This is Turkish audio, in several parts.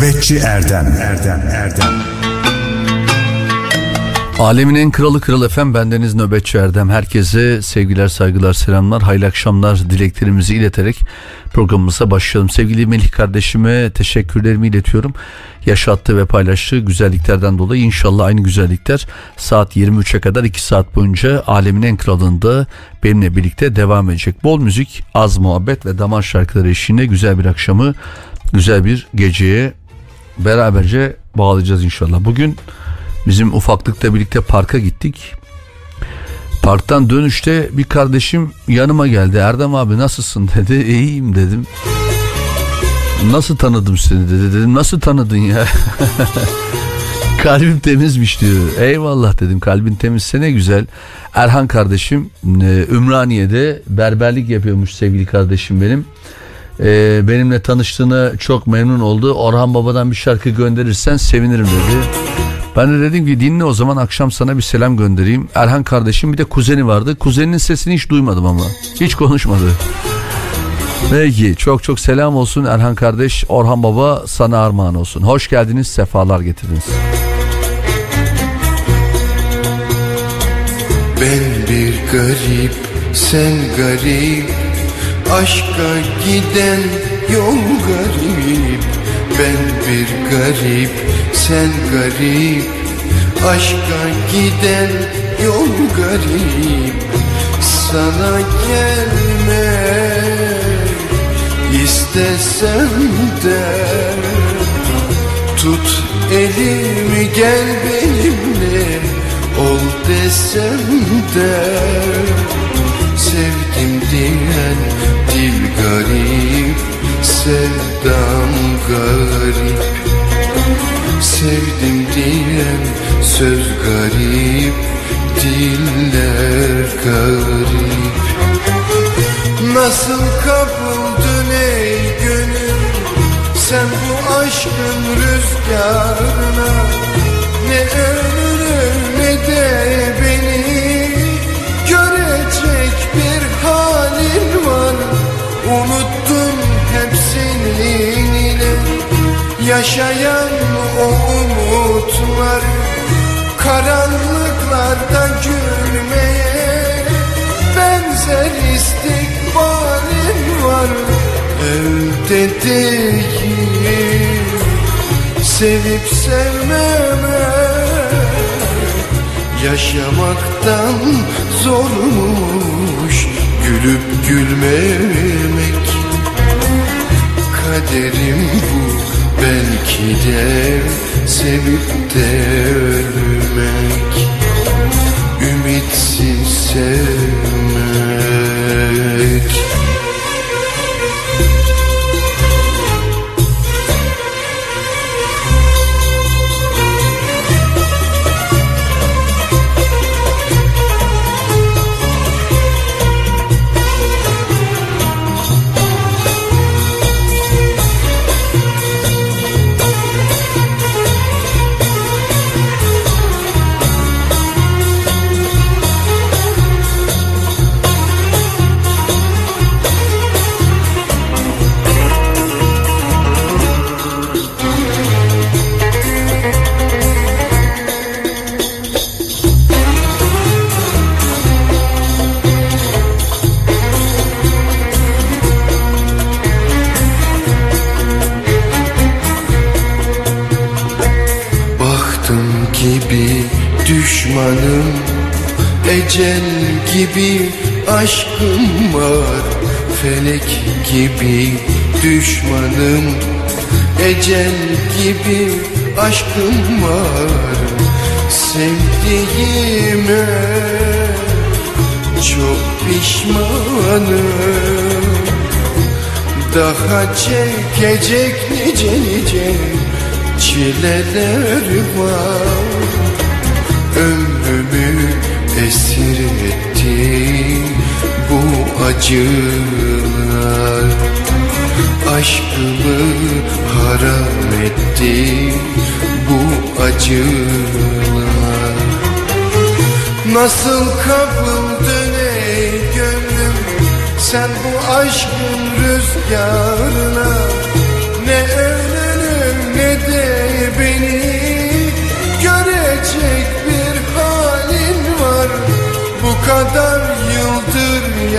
Nöbetçi Erdem Erdem Erdem Alemin en kralı kral efem bendeniz Nöbetçi Erdem. Herkese sevgiler, saygılar, selamlar, hayırlı akşamlar dileklerimizi ileterek programımıza başlayalım. Sevgili Melih kardeşime teşekkürlerimi iletiyorum. Yaşattığı ve paylaştığı güzelliklerden dolayı inşallah aynı güzellikler saat 23'e kadar 2 saat boyunca Alemin en kralında benimle birlikte devam edecek. Bol müzik, az muhabbet ve damar şarkıları eşliğinde güzel bir akşamı, güzel bir geceye beraberce bağlayacağız inşallah. Bugün Bizim ufaklıkla birlikte parka gittik. Parktan dönüşte bir kardeşim yanıma geldi. Erdem abi nasılsın dedi. İyiyim dedim. Nasıl tanıdım seni dedi. Dedim nasıl tanıdın ya? Kalbim temizmiş diyor. Eyvallah dedim kalbin temizse ne güzel. Erhan kardeşim e, Ümraniye'de berberlik yapıyormuş sevgili kardeşim benim. E, benimle tanıştığına çok memnun oldu. Orhan Baba'dan bir şarkı gönderirsen sevinirim dedi. Ben de dedim ki dinle o zaman akşam sana bir selam göndereyim. Erhan kardeşim bir de kuzeni vardı. Kuzeninin sesini hiç duymadım ama. Hiç konuşmadı. Peki çok çok selam olsun Erhan kardeş. Orhan baba sana armağan olsun. Hoş geldiniz sefalar getirdiniz. Ben bir garip sen garip Aşka giden yol garip Ben bir garip sen garip. Aşka giden yol garip Sana gelmek istesem de. Tut elimi gel benimle ol desem de Sevdim diyen dil garip Sevdam garip. Sevdim diyen söz garip Diller garip. Nasıl kapıldın ey gönül Sen bu aşkın rüzgarına? Ne ölür Yaşayan o umutlar Karanlıklarda gülmeye Benzer istikbalim var. Elde değil Sevip sevmeme Yaşamaktan zormuş Gülüp gülmemek. Kaderim bu Belki de sevip de ölmek Ümitsiz sevmek gibi düşmanım. Ecel gibi aşkım var. Sevdiğime çok pişmanım. Daha çekecek nice nice çileler var. Ömrümü esir etti bu acılar. Aşkımı haram etti bu acılar. Nasıl kapıldın ey gönlüm Sen bu aşkın rüzgarına. Ne ölenim ne de beni Görecek bir halin var. Bu kadar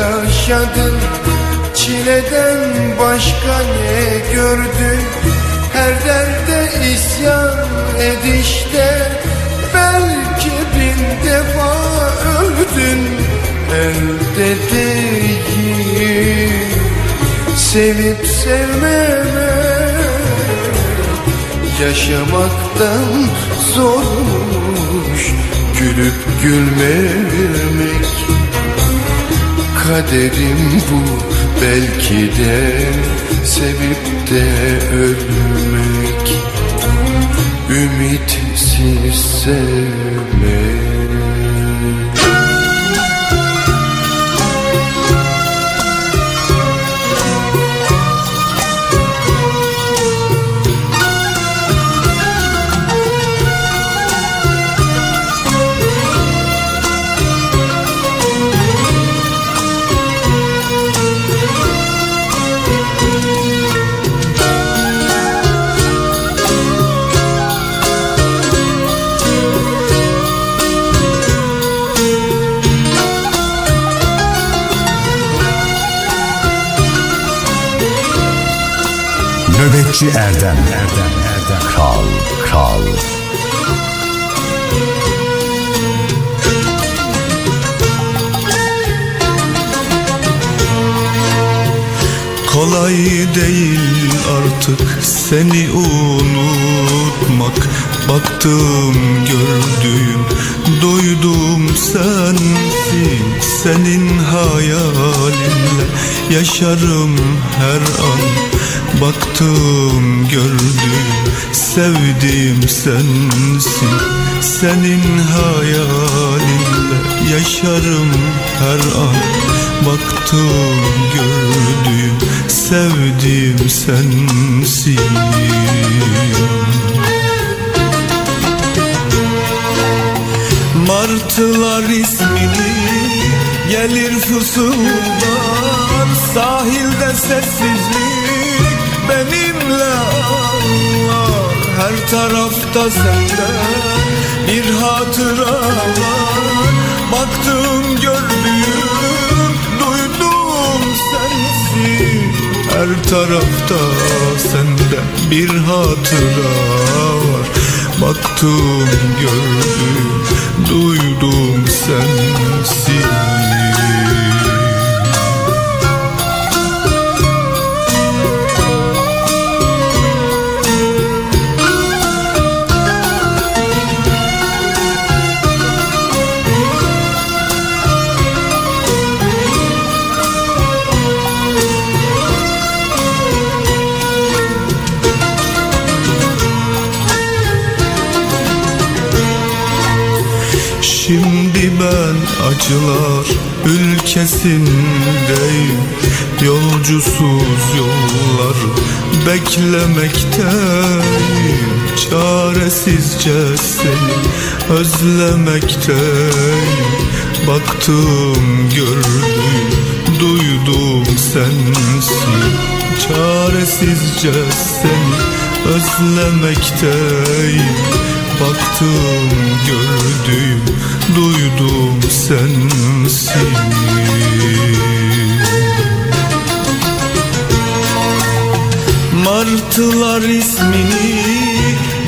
yaşadın? Çileden başka ne gördün? Her derde isyan edişte Belki bin defa öldün. Elde değil Sevip sevmeme Yaşamaktan zormuş Gülüp gülmemek Kaderim bu. Belki de Sevip de ölmek. Ümitsiz sevmek Nöbetçi Erdem. Erdem Erdem Kral, kral. Kolay değil artık seni unutmak. Baktım gördüğüm duydum sensin. Senin hayalinle yaşarım her an Baktım gördüm sevdim sensin. Senin hayalinle yaşarım her an. Baktım gördüm sevdim sensin. Martılar ismini gelir fısıldar Sahilde sessizlik ağlar. Her tarafta senden bir hatıra var. Baktım gördüm duydum sensin. Her tarafta senden bir hatıra var. Baktım gördüm duydum sensin acılar ülkesindeyim. Yolcusuz yollar beklemekteyim. Çaresizce seni özlemekteyim. Baktım gördüm duydum sensin. Çaresizce seni özlemekteyim Baktım gördüm duydum sensin. Martılar ismini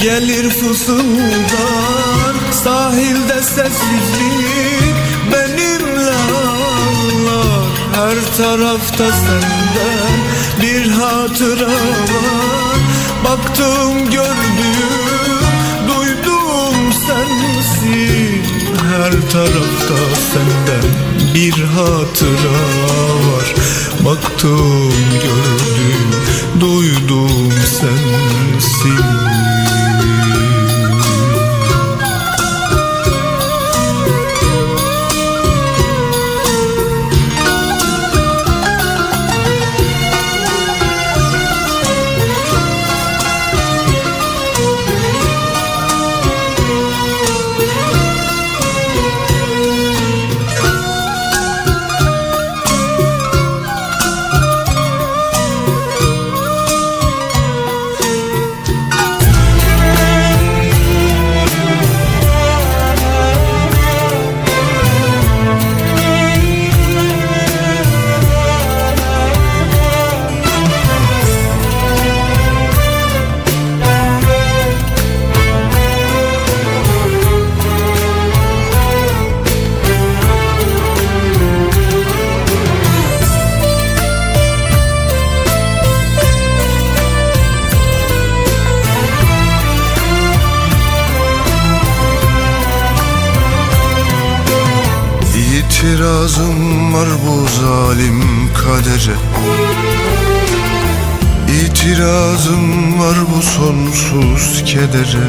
gelir fısıldar Sahilde sessizlik benimle ağlar Her tarafta senden bir hatıra var. Baktım gördüm Her tarafta senden bir hatıra var. Baktım gördüm duydum sensin kadere İtirazım var bu sonsuz kedere.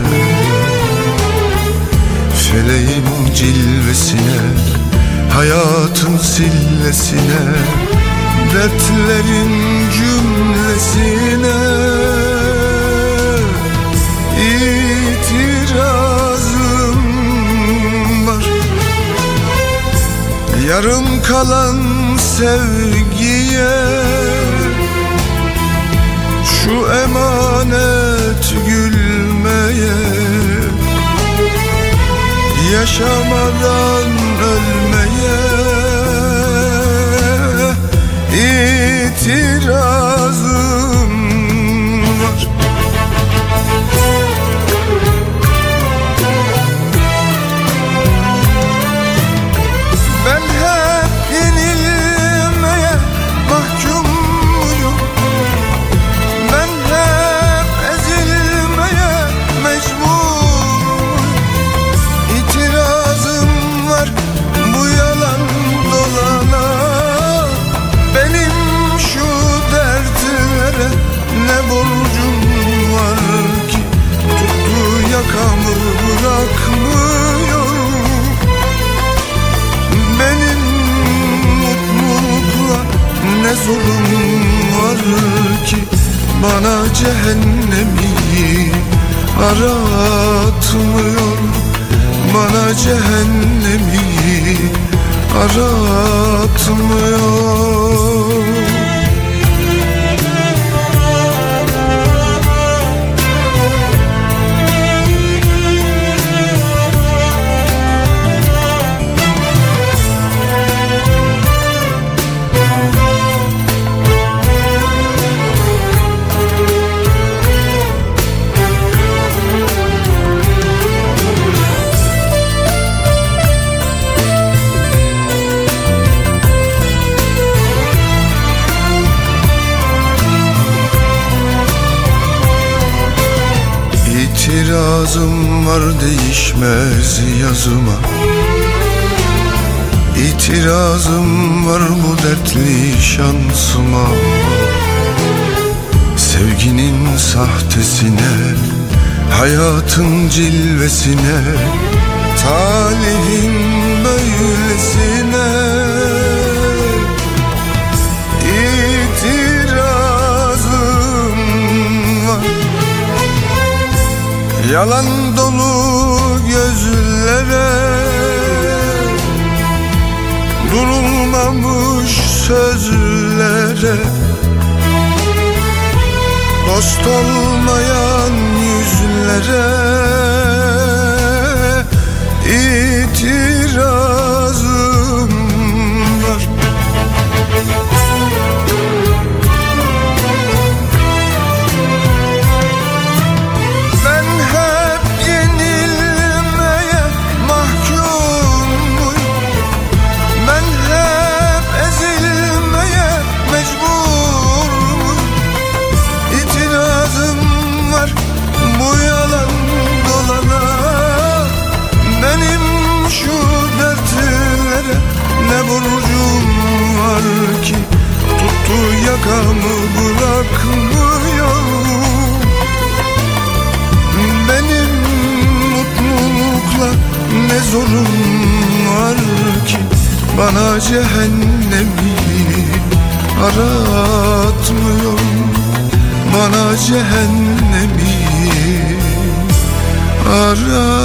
Feleğin cilvesine Hayatın sillesine Dertlerin cümlesine. İtirazım var. Yarım kalan sevgiye Şu emanet gülmeye Yaşamadan ölmeye itirazım bırakmıyor. Benim mutlulukla ne zulüm var ki? Bana cehennemi aratmıyor. Bana cehennemi aratmıyor İtirazım var değişmez yazıma. İtirazım var bu dertli şansıma. Sevginin sahtesine Hayatın cilvesine Talihin böylesine Yalan dolu gözlere Durulmamış sözlere Dost olmayan yüzlere itirazım yakamı bırakmıyor. Benim mutlulukla ne zorum var ki? Bana cehennemi aratmıyor. Bana cehennemi aratmıyor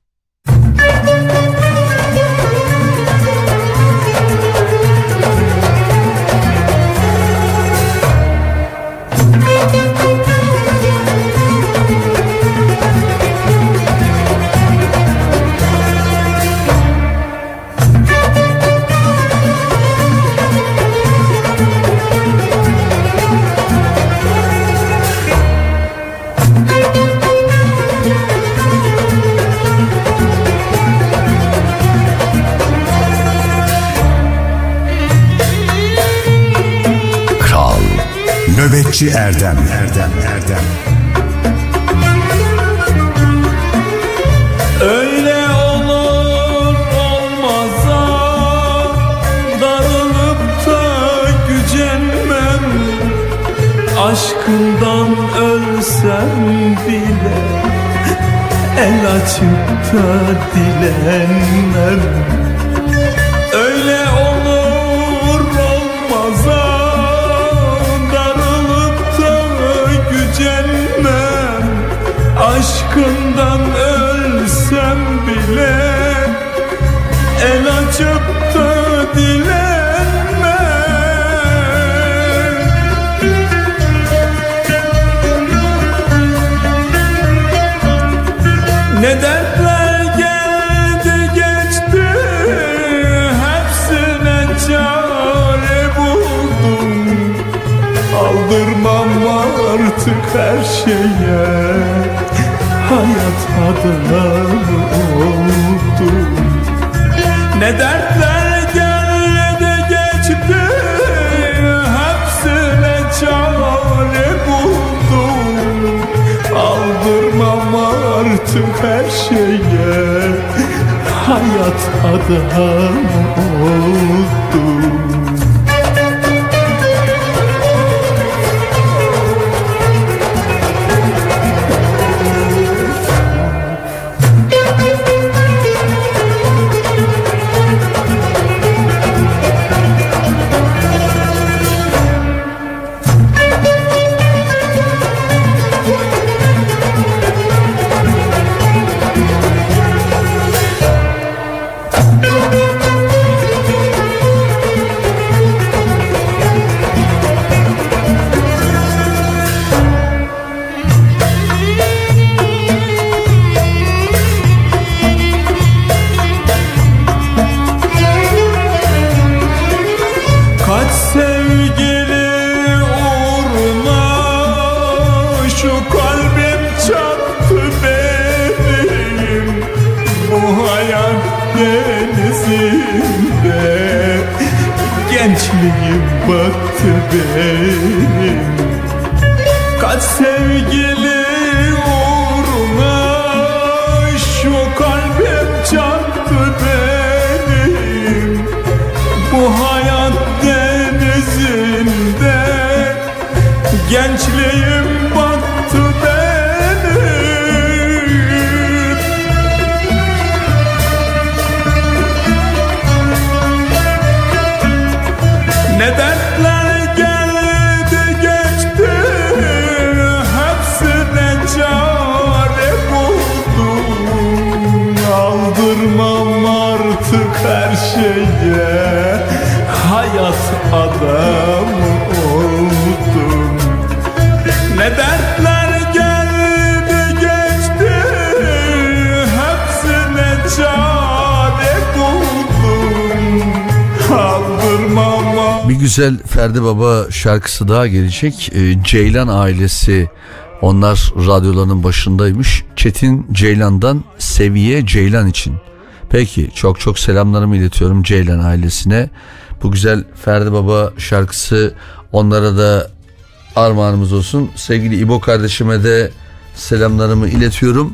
Nöbetçi Erdem. Erdem Erdem. Öyle olur olmaza Darılıp da gücenmem. Aşkından ölsem bile El açıp da dilenmem Aşkından ölsem bile El açıp da dilenmem. Ne dertler geldi geçti Hepsine çare buldum. Aldırmam artık her şeye Hayat adamı oldum Ne dertler geldi geçti Hepsine çare buldum. Aldırmam artık her şeye Hayat adamı oldum güzel Ferdi Baba şarkısı daha gelecek. Ee, Ceylan ailesi onlar radyolarının başındaymış. Çetin Ceylan'dan Seviye Ceylan için. Peki çok çok selamlarımı iletiyorum Ceylan ailesine. Bu güzel Ferdi Baba şarkısı onlara da armağanımız olsun. Sevgili İbo kardeşime de selamlarımı iletiyorum.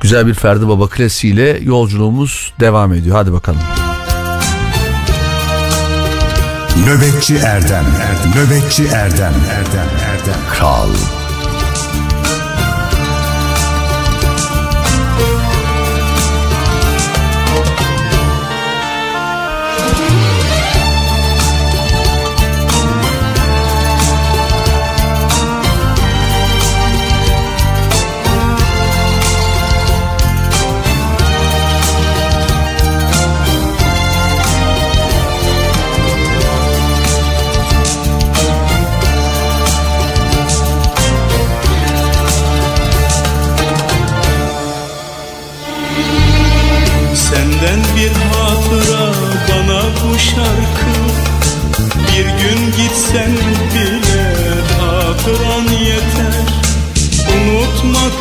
Güzel bir Ferdi Baba klasiğiyle yolculuğumuz devam ediyor. Hadi bakalım. Nöbetçi Erdem. Erdem Nöbetçi Erdem. Erdem Erdem. Kral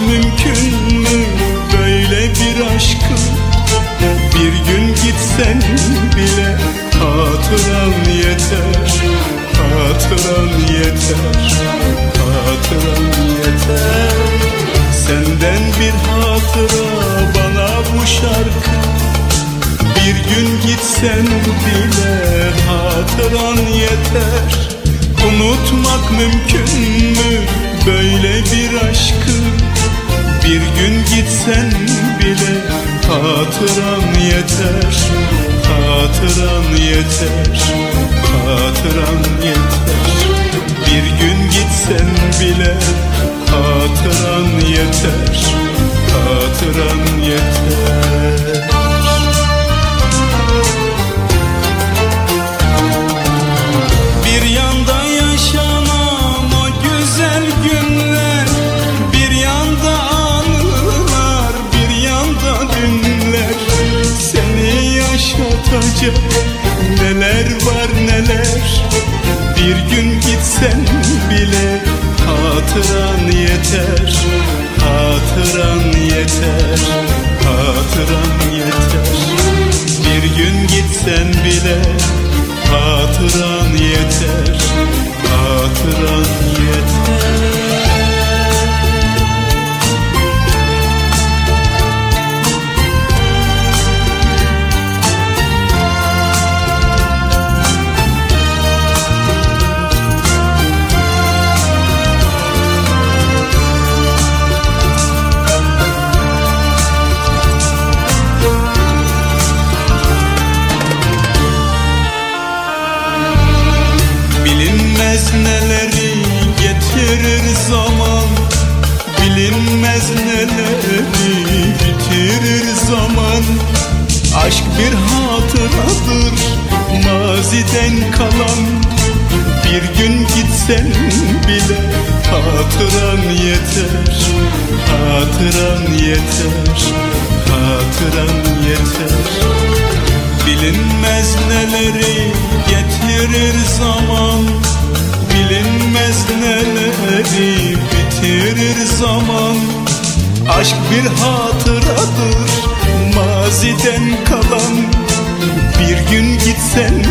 mümkün mü böyle bir aşkı Bir gün gitsen bile hatıran yeter Hatıran yeter Hatıran yeter. Senden bir hatıra bana bu şarkı. Bir gün gitsen bile hatıran yeter. Unutmak mümkün mü böyle bir aşkı Bir gün gitsen bile hatıran yeter Hatıran yeter Hatıran yeter. Bir gün gitsen bile hatıran yeter Hatıran yeter yaşatacak neler var neler. Bir gün gitsen bile hatıran yeter Hatıran yeter Hatıran yeter. Bir gün gitsen bile hatıran yeter Hatıran yeter bir hatıradır maziden kalan. Bir gün gitsen bile hatıran yeter Hatıran yeter Hatıran yeter. Bilinmez neleri getirir zaman Bilinmez neleri bitirir zaman. Aşk bir hatıradır maziden kalan Bir gün gitsen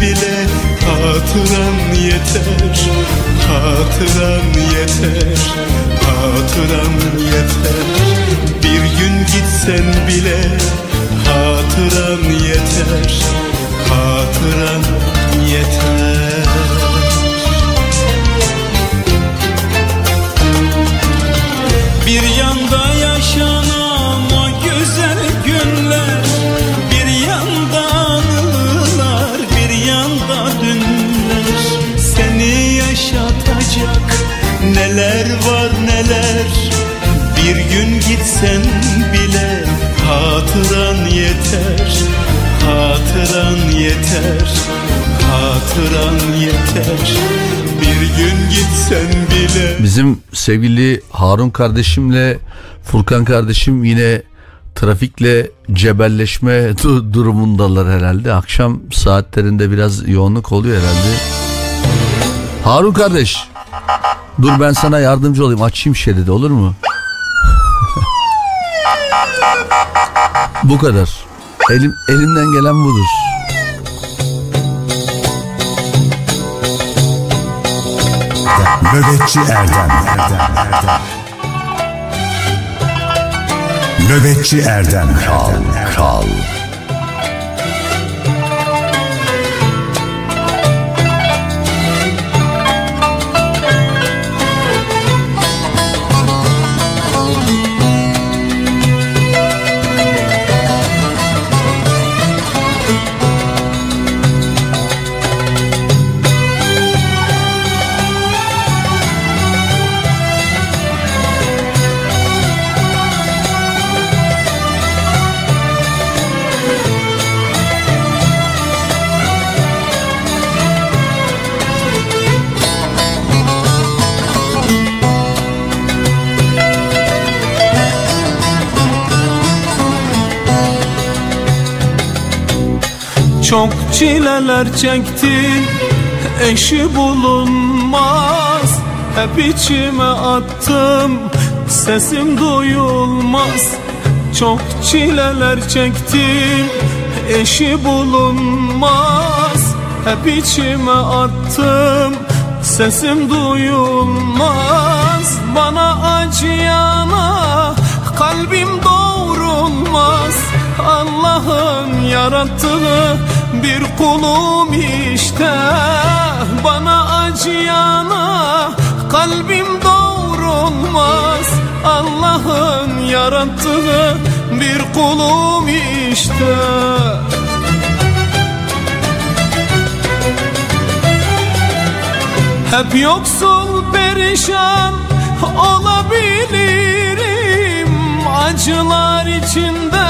bile hatıran yeter Hatıran yeter Hatıran yeter. Bir gün gitsen bile hatıran yeter Hatıran yeter gitsen bile hatıran yeter Hatıran yeter Hatıran yeter Bir gün gitsen bile Bizim sevgili Harun kardeşimle Furkan kardeşim yine trafikle cebelleşme du- durumundalar herhalde. Akşam saatlerinde biraz yoğunluk oluyor herhalde. Harun kardeş. Dur ben sana yardımcı olayım. Açayım şeridi olur mu? Bu kadar. Elim, elimden gelen budur. Nöbetçi Erdem Erdem Erdem Nöbetçi Erdem Kral Kral Çok çileler çektin Eşi bulunmaz. Hep içime attım Sesim duyulmaz. Çok çileler çektim Eşi bulunmaz. Hep içime attım Sesim duyulmaz. Bana acıyana Kalbim doğrulmaz. Allah'ın yarattığı bir kulum işte Bana acıyana kalbim doğrulmaz. Allah'ın yarattığı bir kulum işte. Hep yoksul perişan olabilirim. Acılar içinde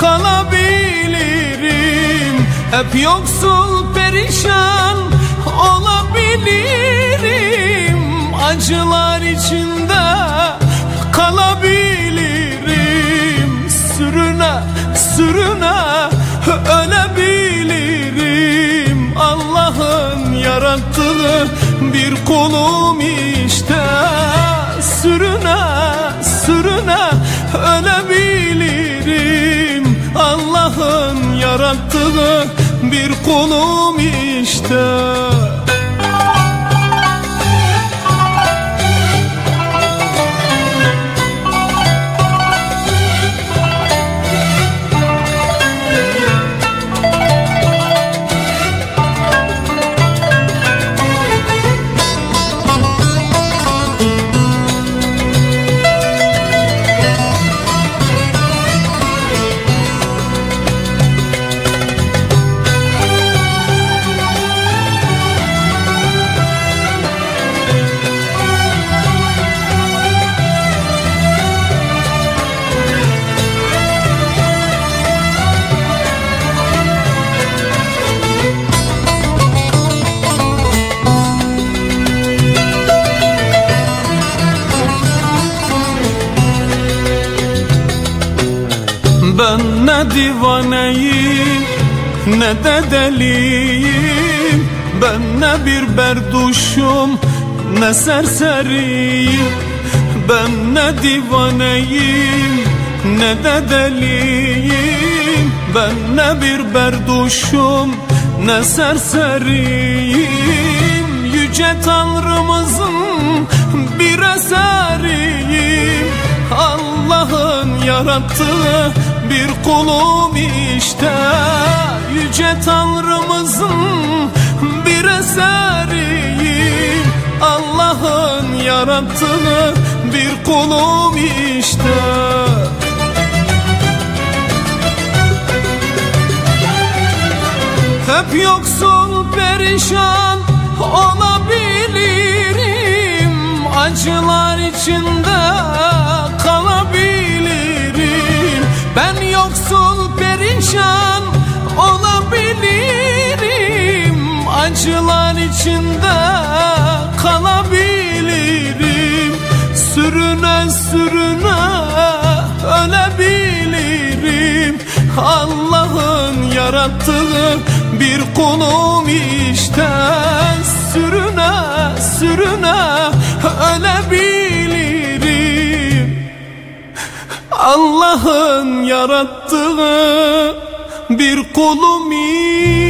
kalabilirim Hep yoksul perişan olabilirim. Acılar içinde kalabilirim. Sürüne sürüne ölebilirim. Allah'ın yarattığı bir kulum işte. Sürüne sürüne ölebilirim. Allah'ın yarattığı bir kulum işte divaneyim ne de deliyim. Ben ne bir berduşum ne serseriyim. Ben ne divaneyim ne de deliyim. Ben ne bir berduşum ne serseriyim. Yüce Tanrımızın bir eseriyim. Allah'ın yarattığı bir kulum işte. Yüce Tanrımızın bir eseriyim Allah'ın yarattığı bir kulum işte. Hep yoksul perişan olabilirim. Acılar içinde Ben yoksul perişan olabilirim. Acılar içinde kalabilirim. Sürüne sürüne ölebilirim. Allah'ın yarattığı bir kulum işte. Sürüne sürüne ölebilirim Allah'ın yarattığı bir kulum işte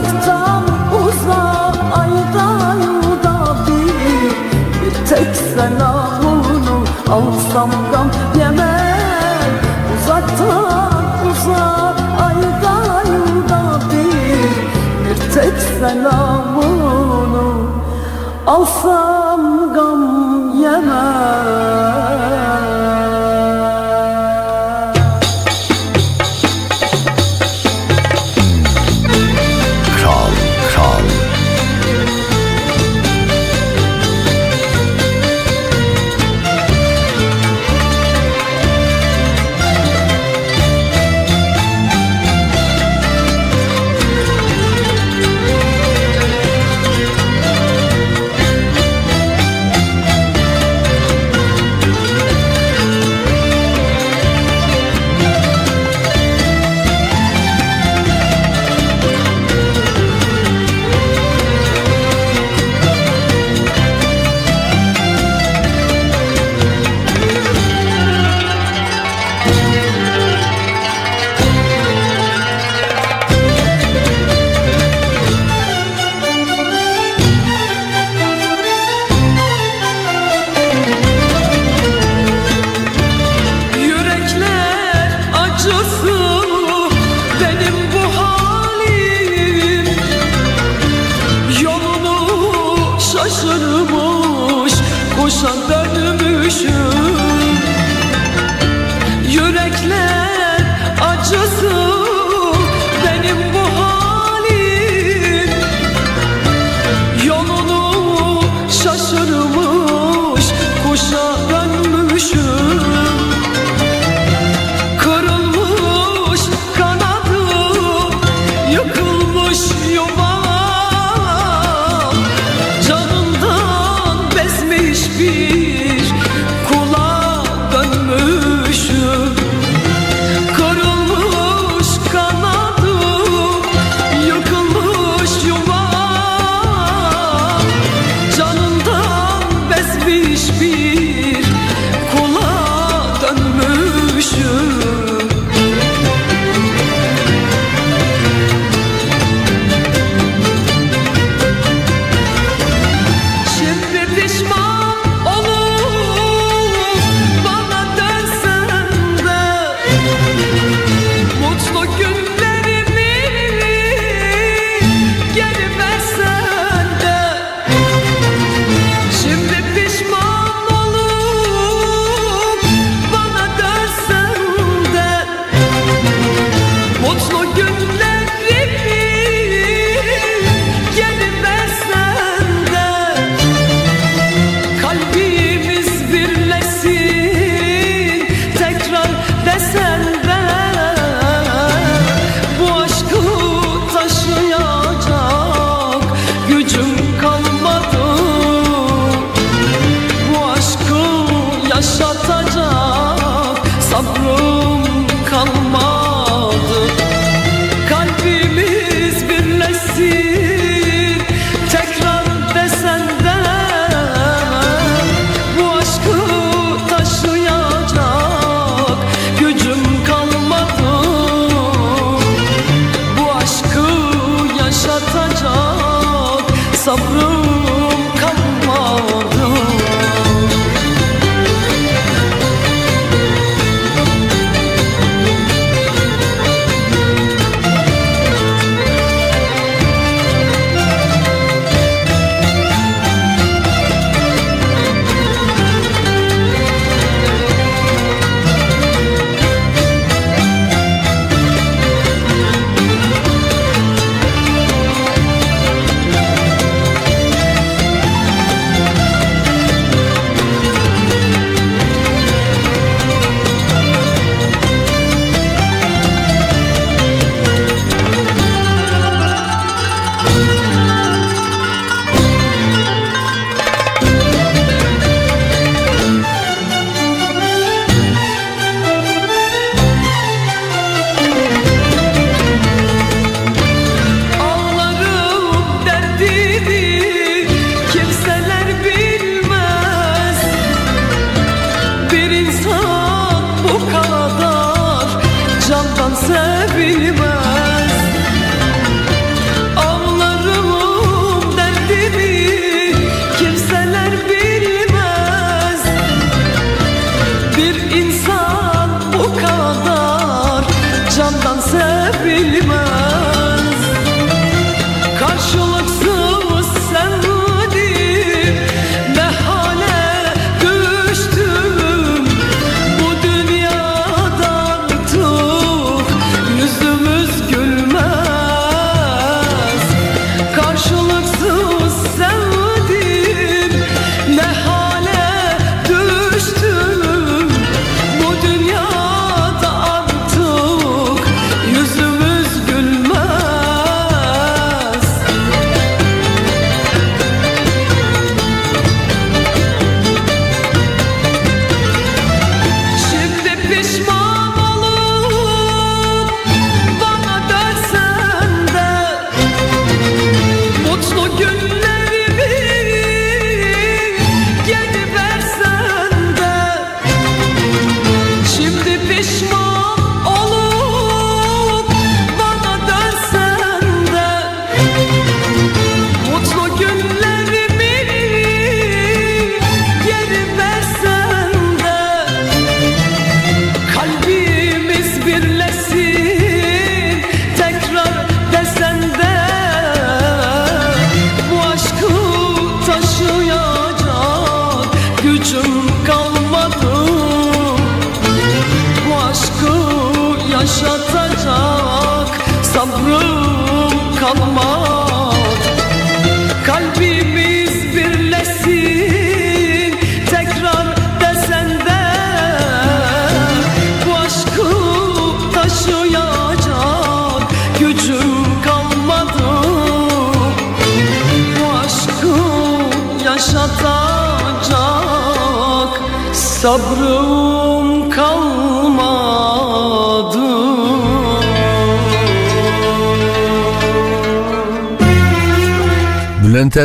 uzaktan uzağa aydan da bir Bir tek sen ahunu alsam gam yemem. Uzaktan uzağa aydan da bir Bir tek sen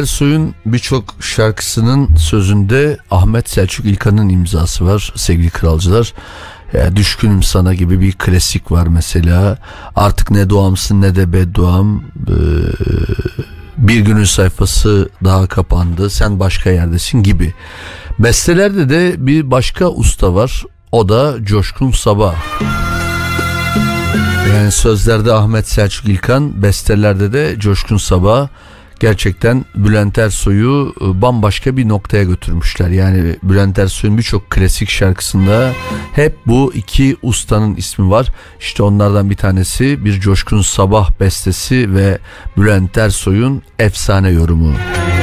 Ersoy'un birçok şarkısının sözünde Ahmet Selçuk İlkan'ın imzası var sevgili kralcılar. E, Düşkünüm sana gibi bir klasik var mesela. Artık ne doğamsın ne de bedduam. E, bir günün sayfası daha kapandı. Sen başka yerdesin gibi. Bestelerde de bir başka usta var. O da Coşkun Sabah. Yani sözlerde Ahmet Selçuk İlkan, bestelerde de Coşkun Sabah gerçekten Bülent Ersoy'u e, bambaşka bir noktaya götürmüşler. Yani Bülent Ersoy'un birçok klasik şarkısında hep bu iki ustanın ismi var. İşte onlardan bir tanesi bir Coşkun Sabah bestesi ve Bülent Ersoy'un efsane yorumu. İnan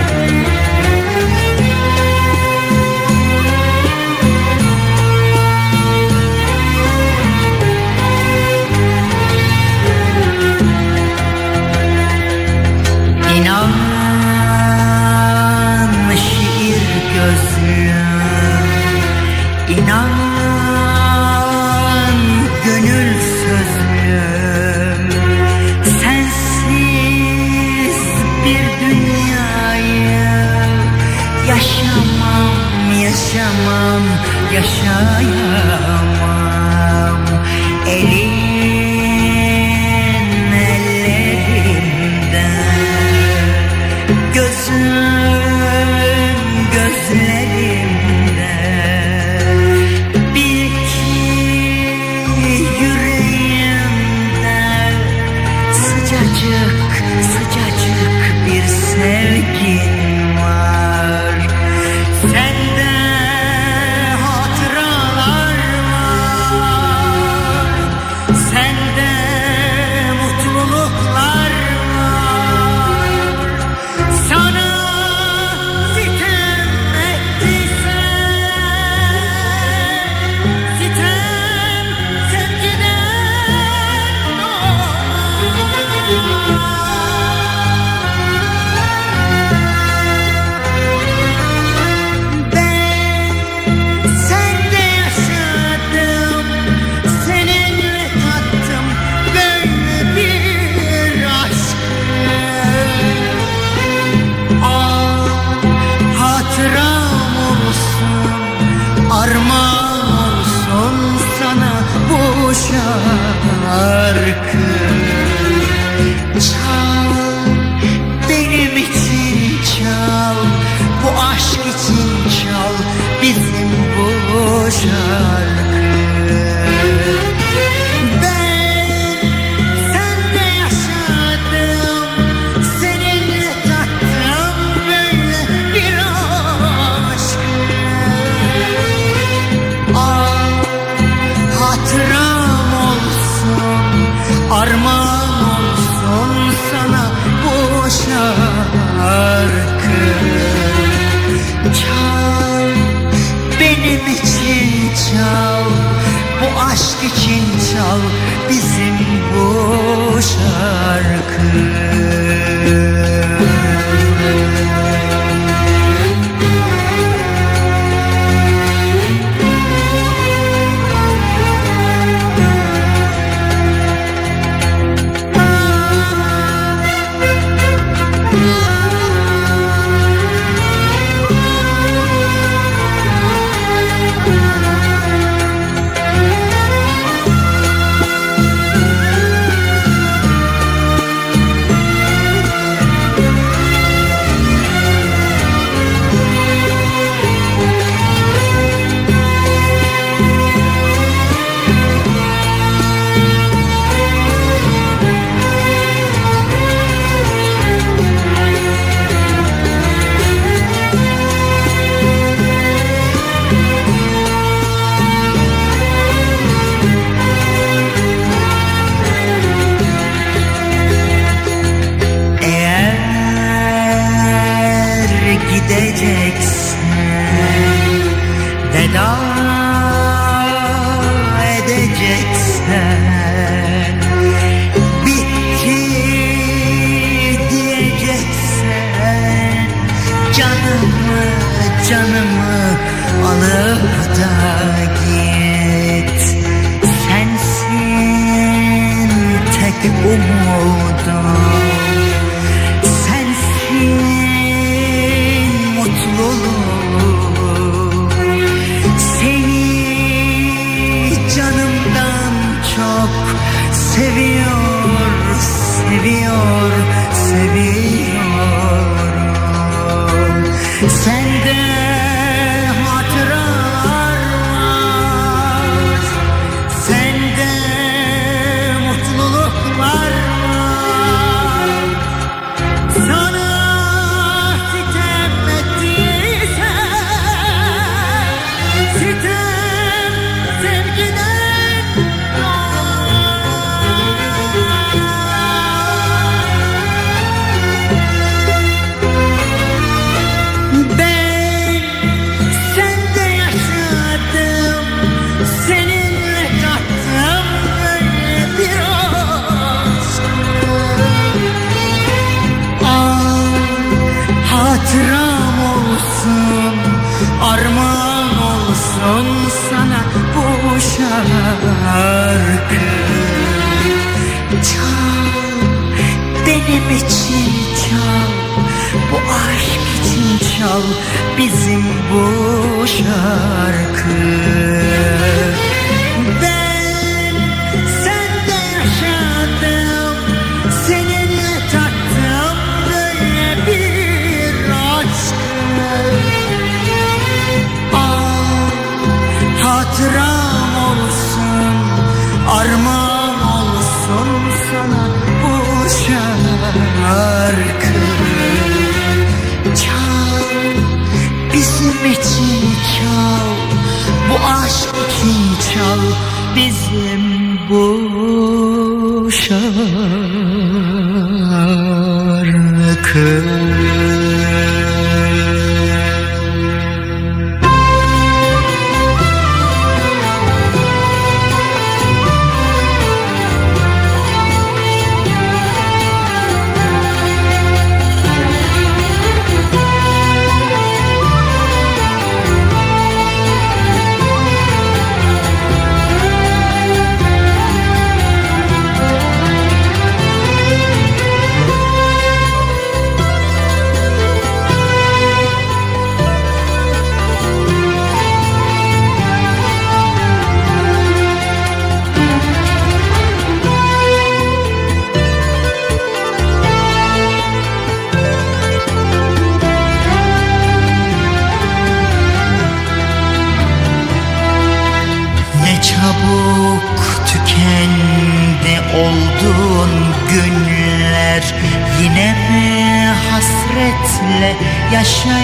hasretle yaşayacağım.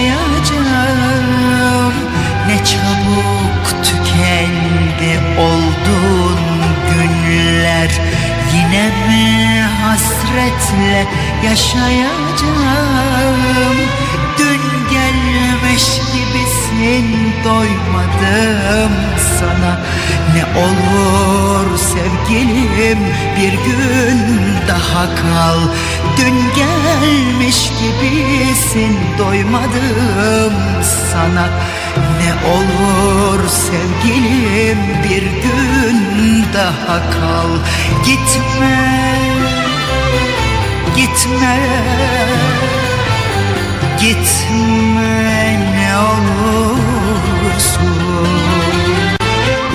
Ne çabuk tükendi oldun günler. Yine mi hasretle yaşayacağım? Dün gelmiş gibisin doymadım sana. Ne olur sevgilim bir gün daha kal Dün gelmiş gibisin doymadım sana. Ne olur sevgilim bir gün daha kal. Gitme, gitme Gitme ne olursun.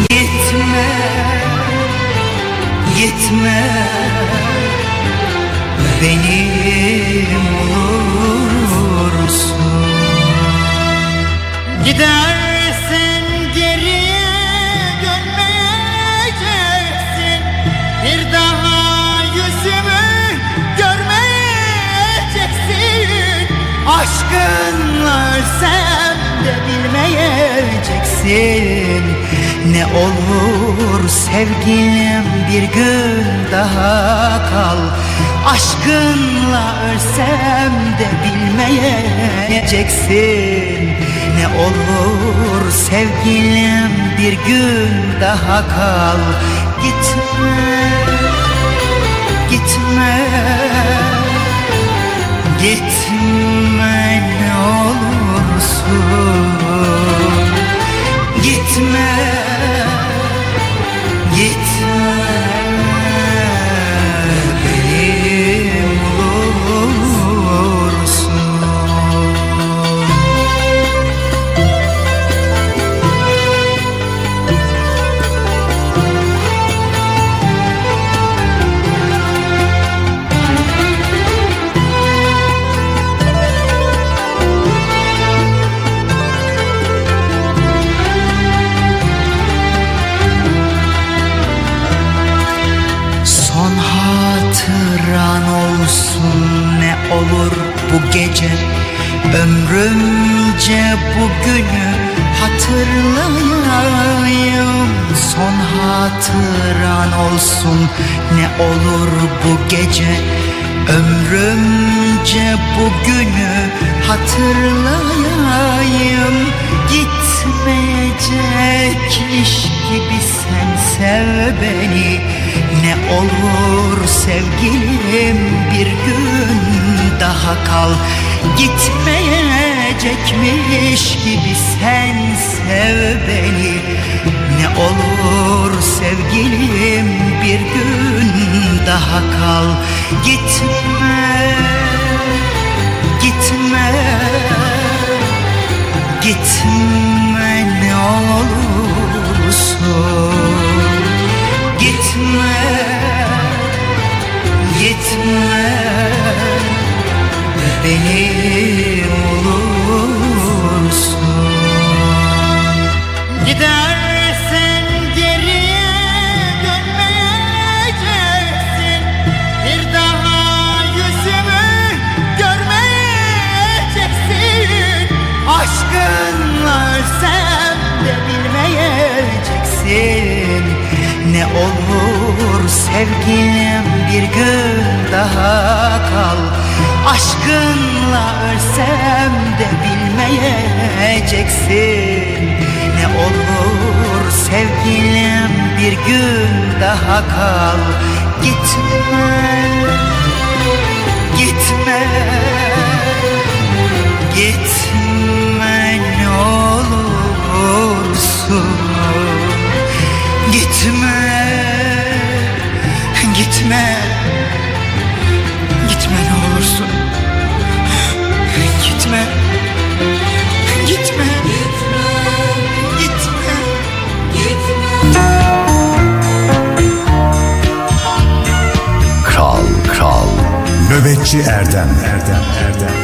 Gitme Gitme Benim olursun. Gidersin geriye dönmeyeceksin. Bir daha yüzümü görmeyeceksin. Aşkınla ölsem de bilmeyeceksin. Ne olur sevgilim bir gün daha kal Aşkınla ölsem de bilmeyeceksin. Ne olur sevgilim bir gün daha kal. Gitme, gitme. Gitme ne olursun. Gitme olur bu gece. Ömrümce bugünü hatırlayayım Son hatıran olsun ne olur bu gece. Ömrümce bugünü hatırlayayım Gitmeyecekmiş gibi sen sev beni. Ne olur sevgilim bir gün daha kal. Gitmeyecekmiş gibi sen sev beni. Ne olur sevgilim bir gün daha kal. Gitme, gitme. Gitme ne olursun Gitme, gitme. Benim olursun sevgilim bir gün daha kal. Aşkınla ölsem de bilmeyeceksin. Ne olur sevgilim bir gün daha kal. Gitme, gitme. Gitme ne olursun. Gitme, gitme Gitme ne olursun. Gitme Gitme Gitme. Kral Kral. Nöbetçi Erdem Erdem Erdem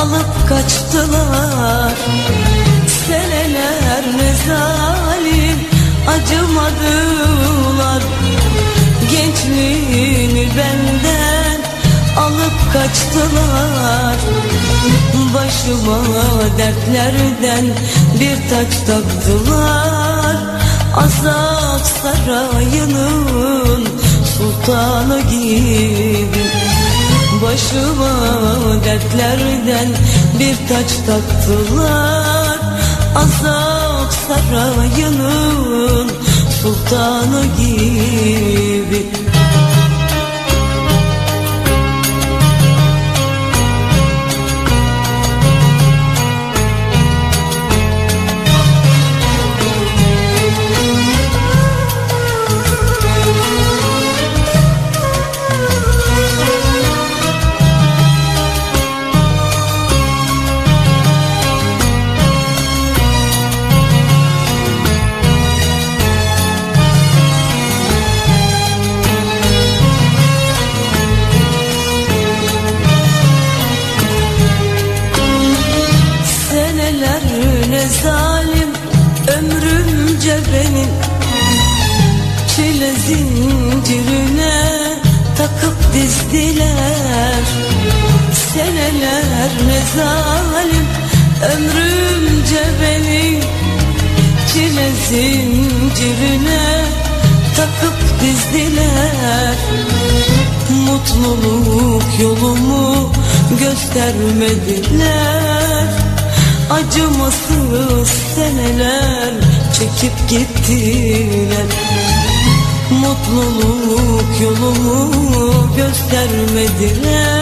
Alıp kaçtılar. Seneler ne zalim acımadılar. Gençliğimi benden alıp kaçtılar. Başıma dertlerden bir taç taktılar. Azap sarayının sultanı gibi Başıma dertlerden bir taç taktılar. Azap sarayının sultanı gibi zincirine takıp dizdiler. Seneler ne zalim ömrümce benim Çile zincirine takıp dizdiler. Mutluluk yolumu göstermediler. Acımasız seneler çekip gittiler Mutluluk yolumu göstermediler.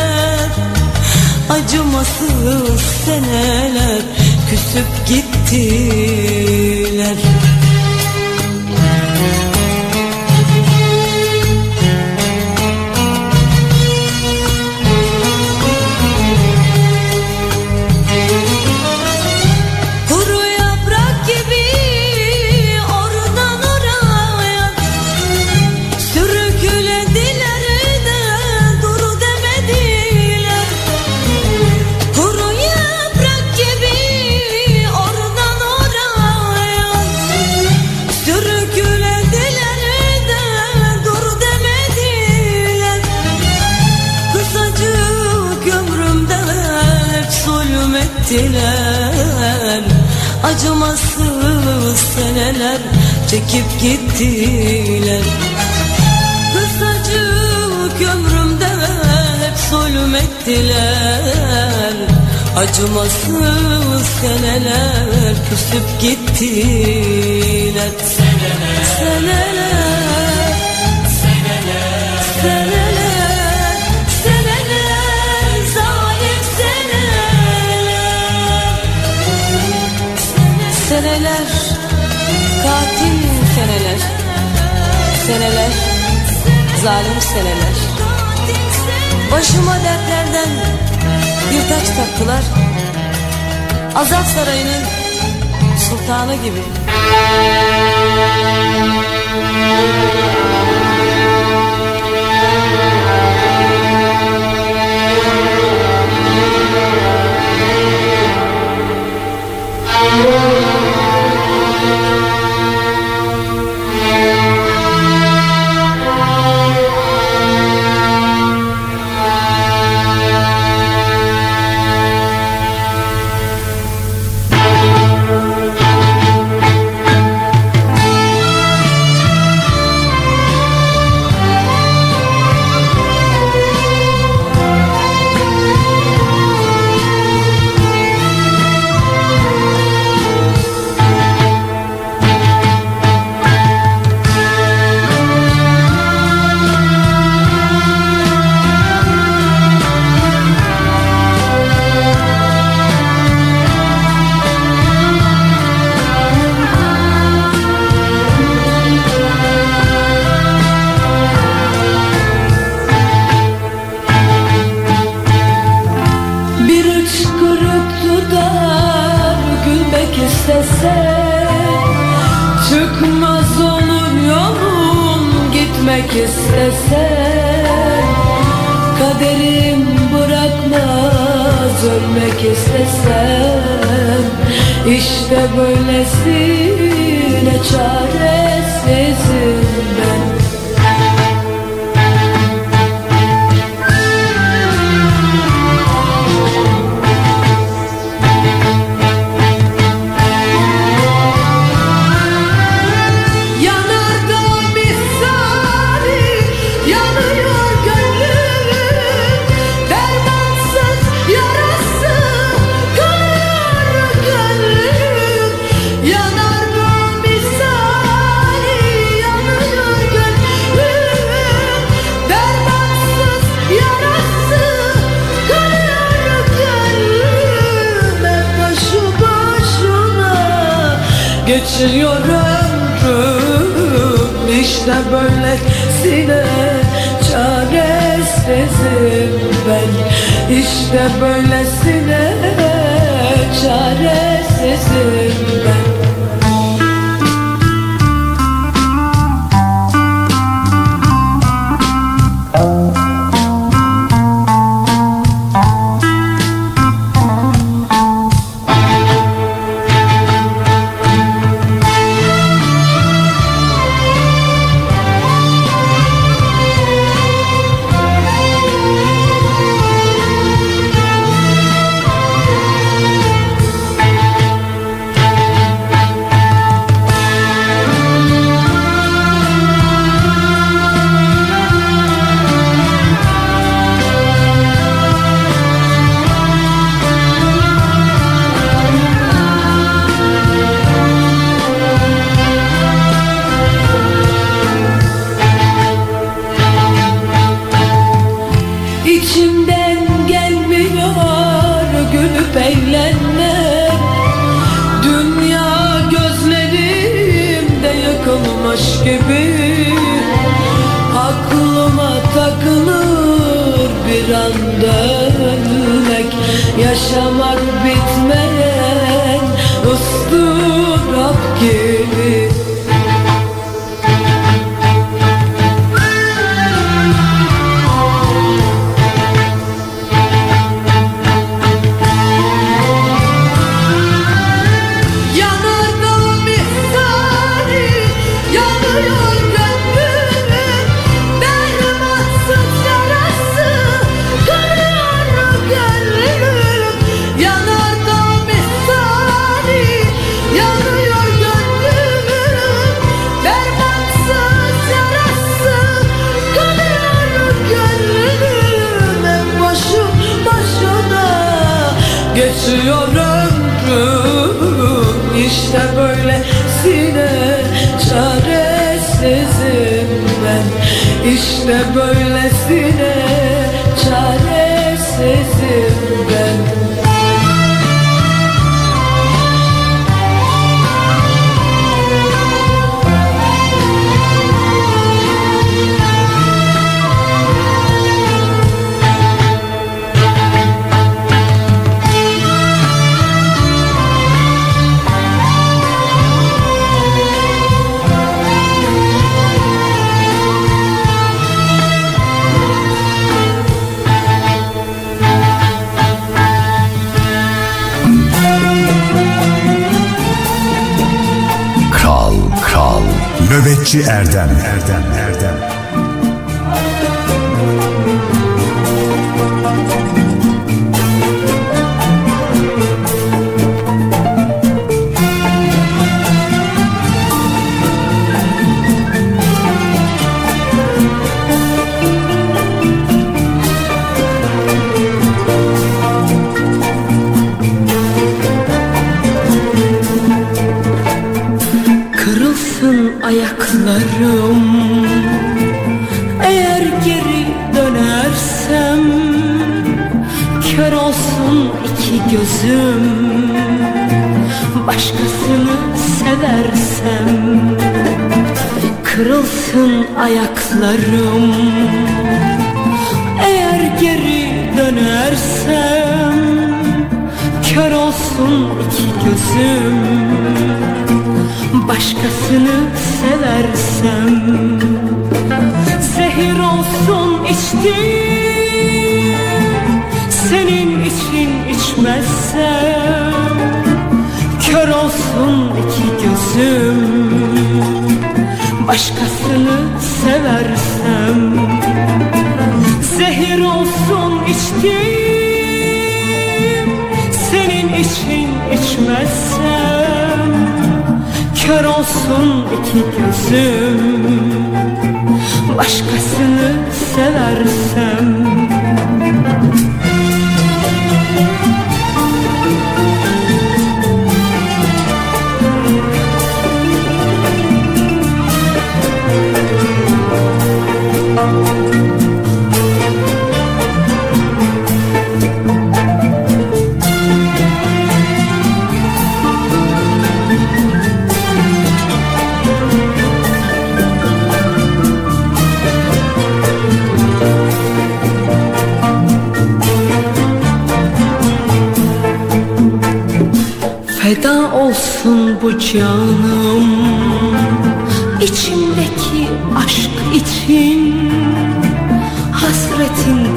Acımasız seneler küsüp gittiler çekip gittiler. Kısacık ömrümde hep zulmettiler Acımasız seneler küsüp gittiler. Seneler Seneler Seneler Zalim seneler. Başıma dertlerden bir taç taktılar. Azap sarayının sultanı gibi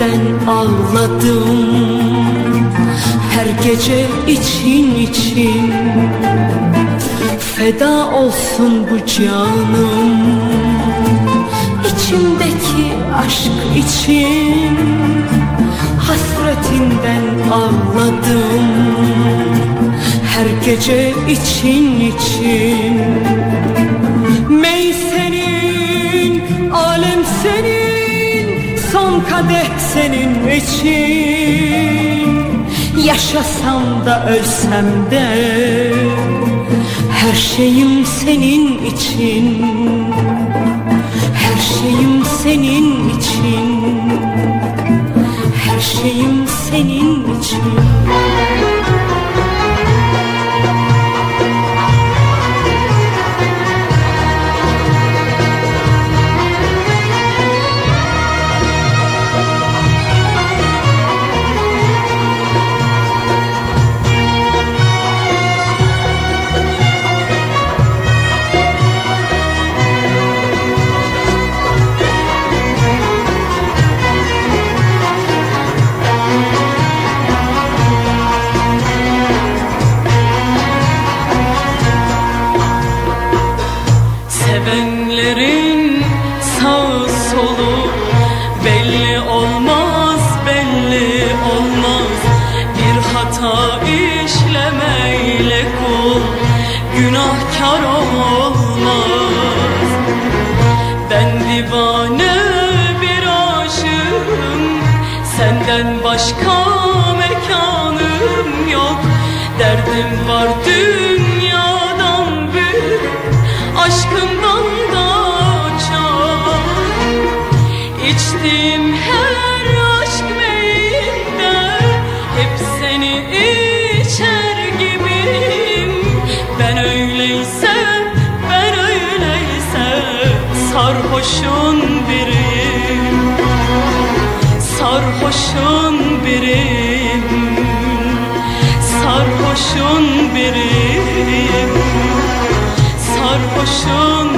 ben ağladım. Her gece için için. Feda olsun bu canım. İçimdeki aşk için. Hasretinden ağladım. Her gece için için. Mey senin, alem senin kadeh senin için. Yaşasam da ölsem de Her şeyim senin için. Her şeyim senin için. Her şeyim senin için. biriyim Sarhoşum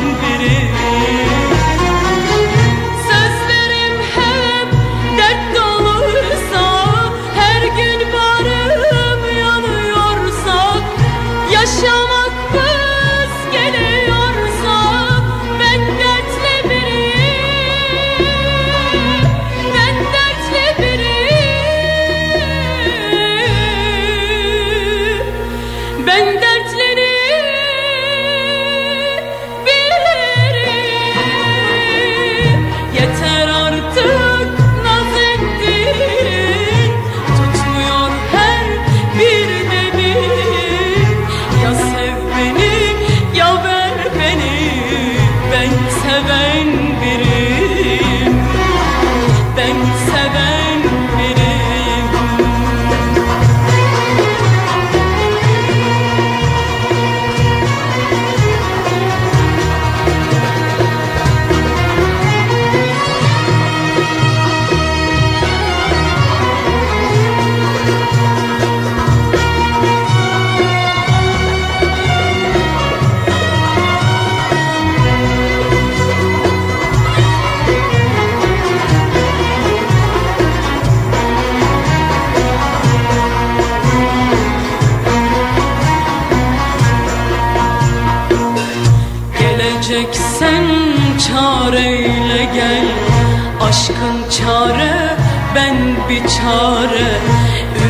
bir çare.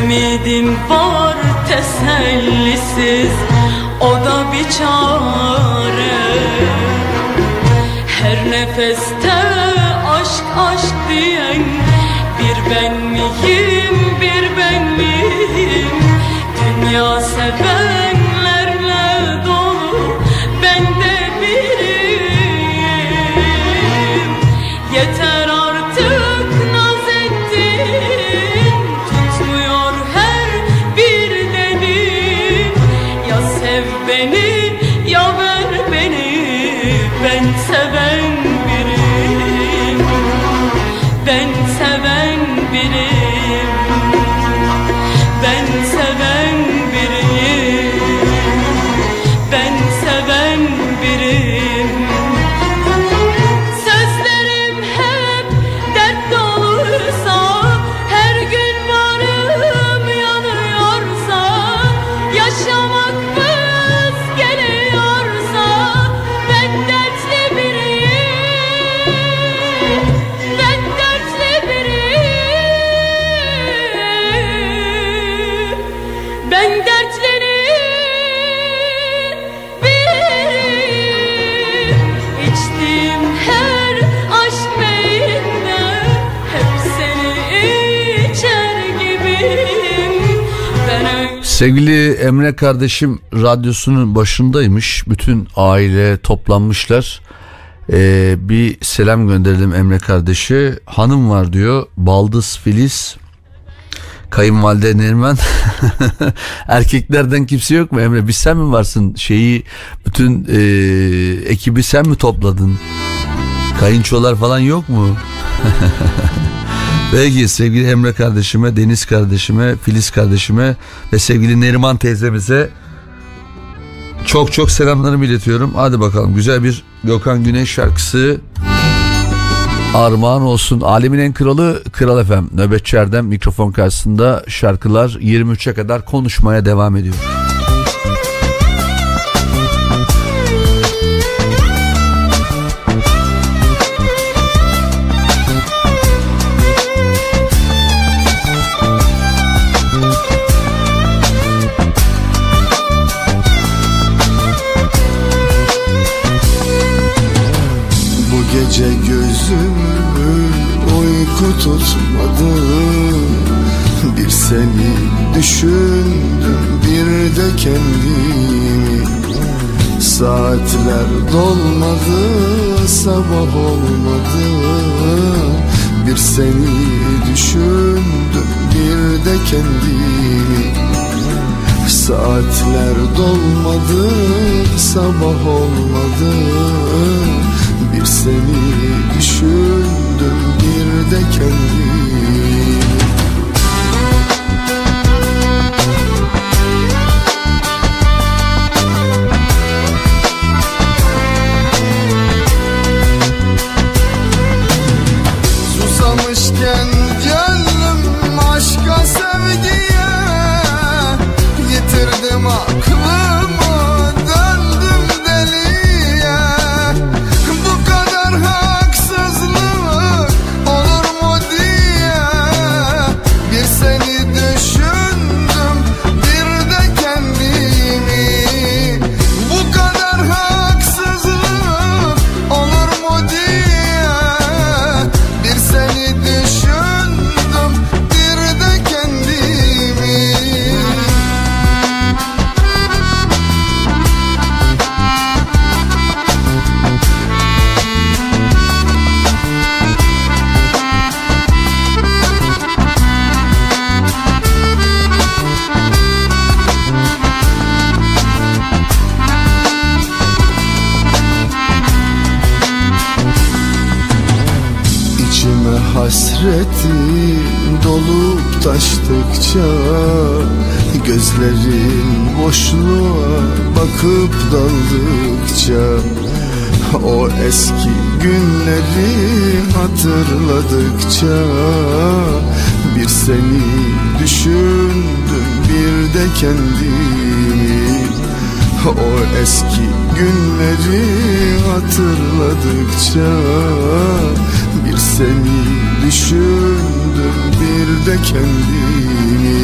Ümidim var tesellisiz O da bir çare. Her nefeste Sevgili Emre kardeşim radyosunun başındaymış. Bütün aile toplanmışlar. Ee, bir selam gönderdim Emre kardeşi. Hanım var diyor. Baldız Filiz. Kayınvalide Neriman. Erkeklerden kimse yok mu Emre? Bir sen mi varsın? Şeyi bütün e, ekibi sen mi topladın? Kayınçolar falan yok mu? Peki sevgili Emre kardeşime, Deniz kardeşime, Filiz kardeşime ve sevgili Neriman teyzemize çok çok selamlarımı iletiyorum. Hadi bakalım güzel bir Gökhan Güneş şarkısı armağan olsun. Alemin en kralı Kral FM. Nöbetçi Erdem mikrofon karşısında şarkılar 23'e kadar konuşmaya devam ediyor. Tutmadı Bir seni düşündüm bir de kendimi. Saatler dolmadı sabah olmadı. Bir seni düşündüm bir de kendimi. Saatler dolmadı sabah olmadı. Bir seni düşündüm bir de kendimi Susamışken taştıkça Gözlerin boşluğa bakıp daldıkça O eski günleri hatırladıkça Bir seni düşündüm bir de kendimi O eski günleri hatırladıkça seni düşündüm bir de kendimi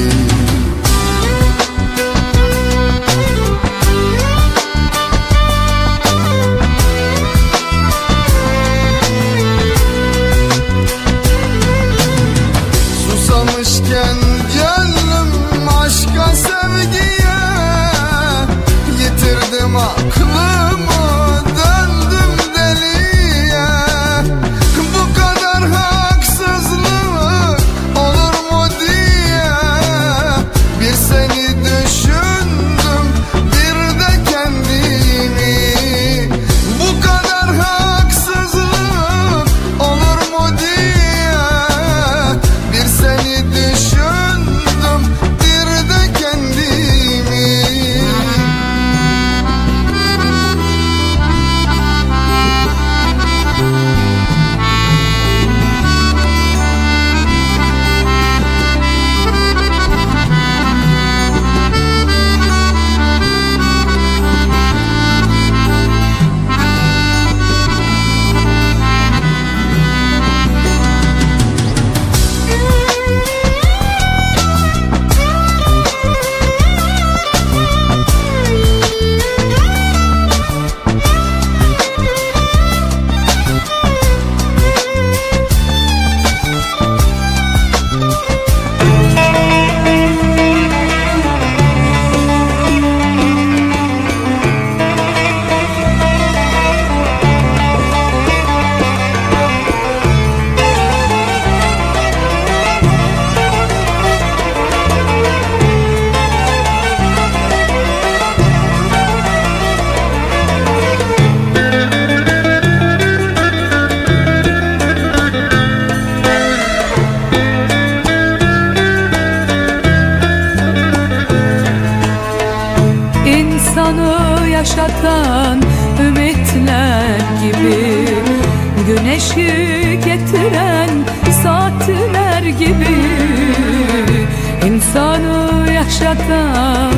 Yaşatan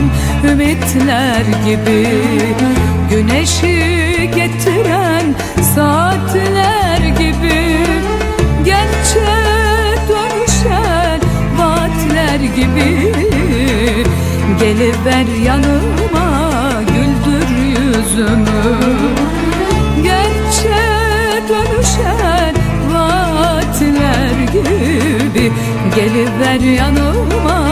ümitler gibi Güneşi getiren saatler gibi Gerçe dönüşen vaatler gibi. Geliver yanıma güldür yüzümü. Gerçe dönüşen vaatler gibi Geliver yanıma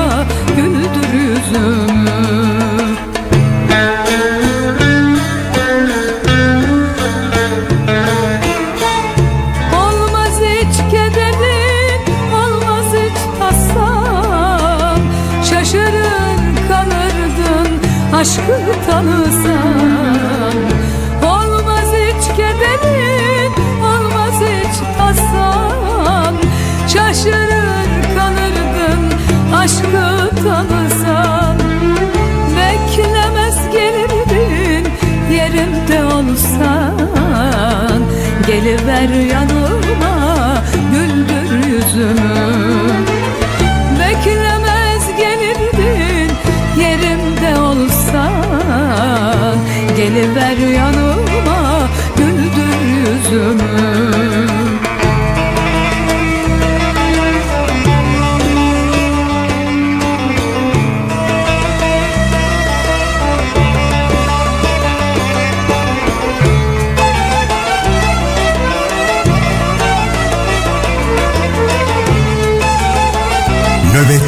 kalırdın aşkı tanısan. Olmaz hiç kederin, olmaz hiç tasan Şaşırır yerimde olsan Geliver yanıma güldür yüzümü. Beklemez gelirdin yerimde olsan Geliver yanıma güldür yüzümü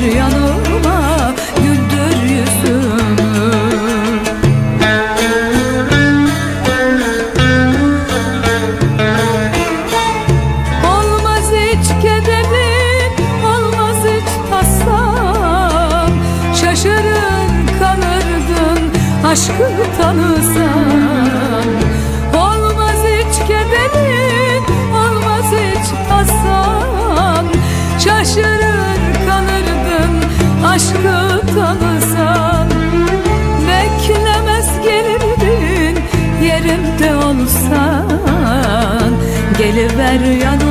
Döndür yanıma güldür yüzümü. Olmaz hiç kederim, olmaz hiç tasam Şaşırır kalırdın aşkı tanır. her rüyada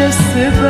gecesi ben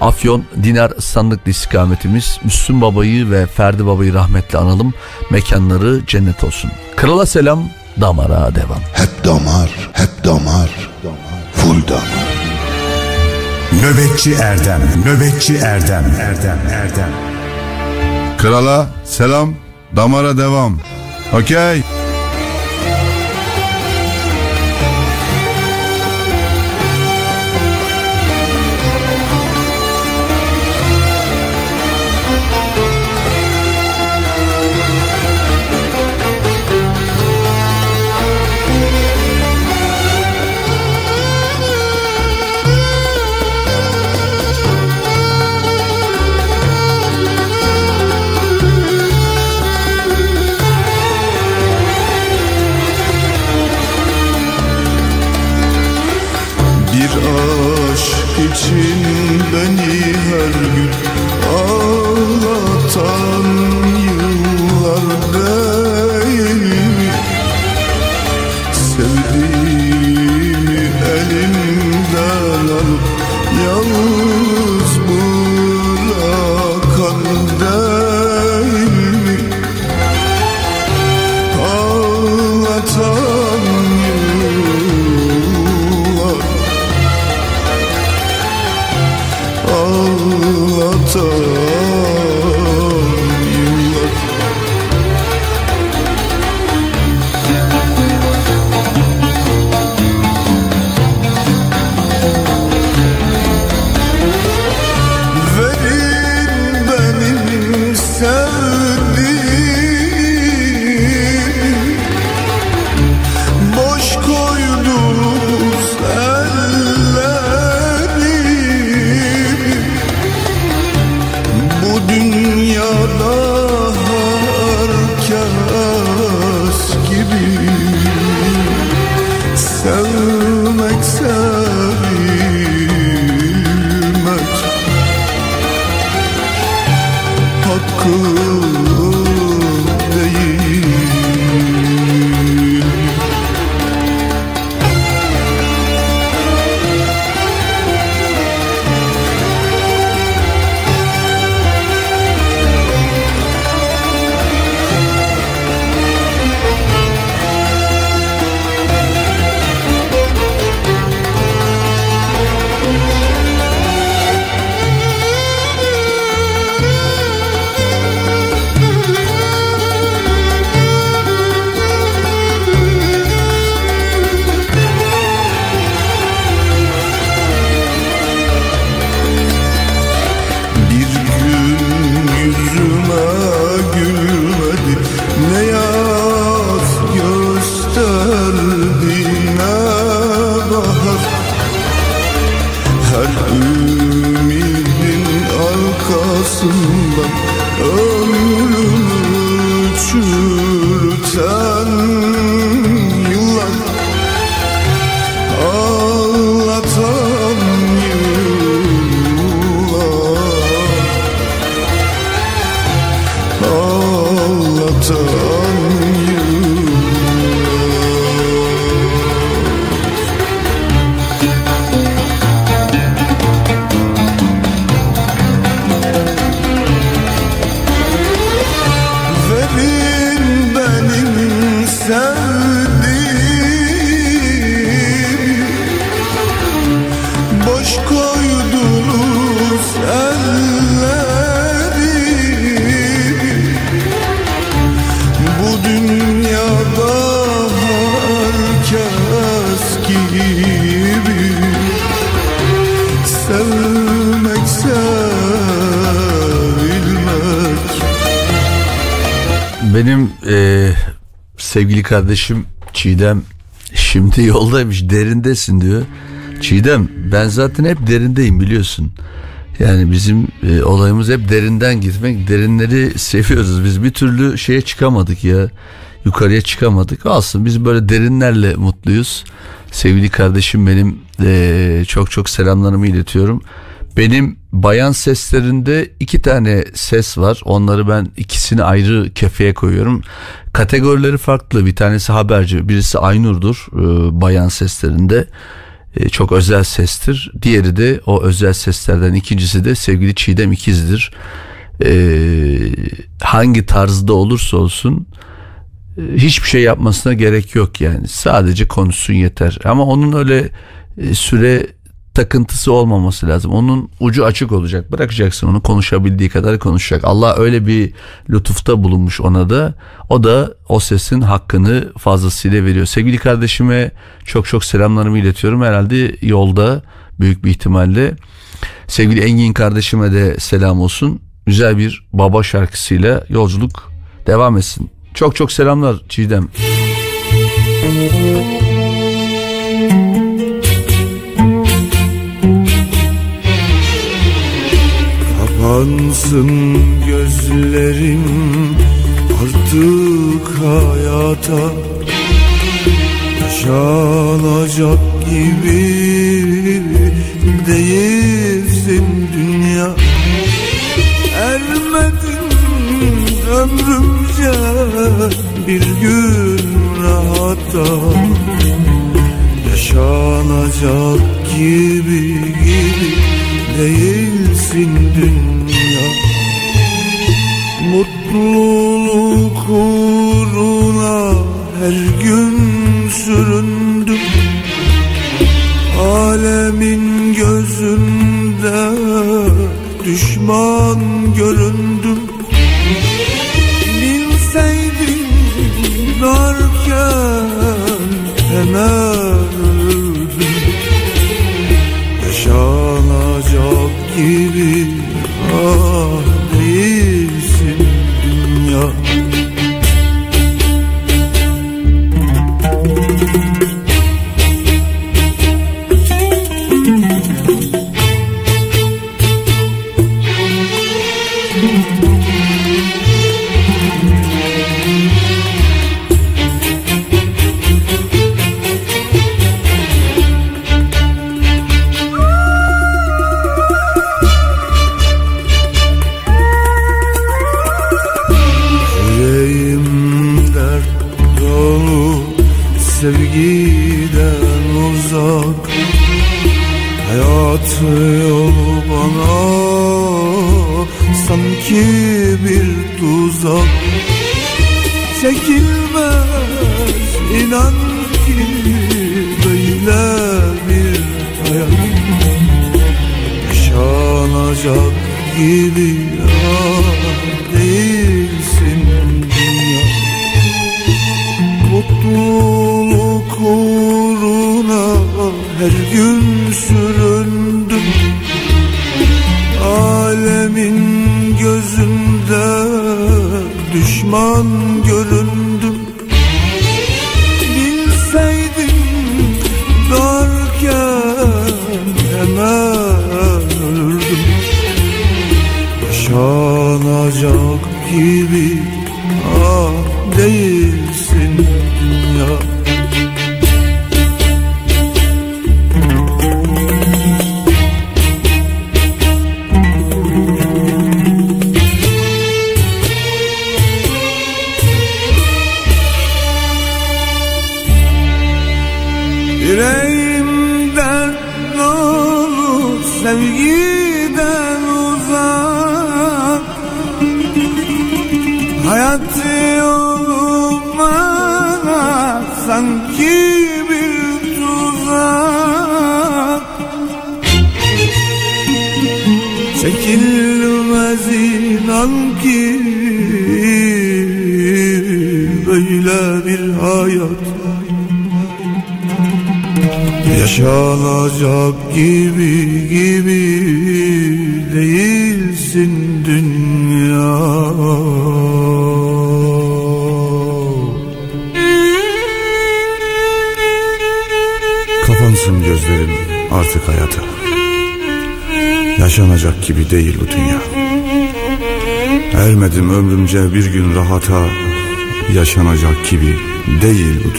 Afyon Dinar sandıklı istikametimiz Müslüm Baba'yı ve Ferdi Baba'yı rahmetle analım. Mekanları cennet olsun. Krala selam, damara devam. Hep damar, hep damar, full damar. Nöbetçi Erdem, nöbetçi Erdem, Erdem, Erdem. Krala selam, damara devam. Okey. Kardeşim Çiğdem şimdi yoldaymış derindesin diyor. Çiğdem ben zaten hep derindeyim biliyorsun. Yani bizim e, olayımız hep derinden gitmek. Derinleri seviyoruz. Biz bir türlü şeye çıkamadık ya. Yukarıya çıkamadık. Olsun biz böyle derinlerle mutluyuz. Sevgili kardeşim benim e, çok çok selamlarımı iletiyorum. Benim bayan seslerinde iki tane ses var. Onları ben ikisini ayrı kefeye koyuyorum. Kategorileri farklı. Bir tanesi haberci, birisi Aynur'dur e, bayan seslerinde. E, çok özel sestir. Diğeri de o özel seslerden ikincisi de sevgili Çiğdem İkiz'dir. E, hangi tarzda olursa olsun e, hiçbir şey yapmasına gerek yok yani. Sadece konuşsun yeter. Ama onun öyle e, süre takıntısı olmaması lazım. Onun ucu açık olacak. Bırakacaksın onu konuşabildiği kadar konuşacak. Allah öyle bir lütufta bulunmuş ona da. O da o sesin hakkını fazlasıyla veriyor. Sevgili kardeşime çok çok selamlarımı iletiyorum. Herhalde yolda büyük bir ihtimalle. Sevgili Engin kardeşime de selam olsun. Güzel bir baba şarkısıyla yolculuk devam etsin. Çok çok selamlar Çiğdem. Kapansın gözlerim artık hayata. Yaşanacak gibi değilsin dünya. Ermedin ömrümce bir gün rahata. Yaşanacak gibi gibi değilsin dünya. Mutluluk uğruna her gün süründüm. Alemin gözünde düşman göründüm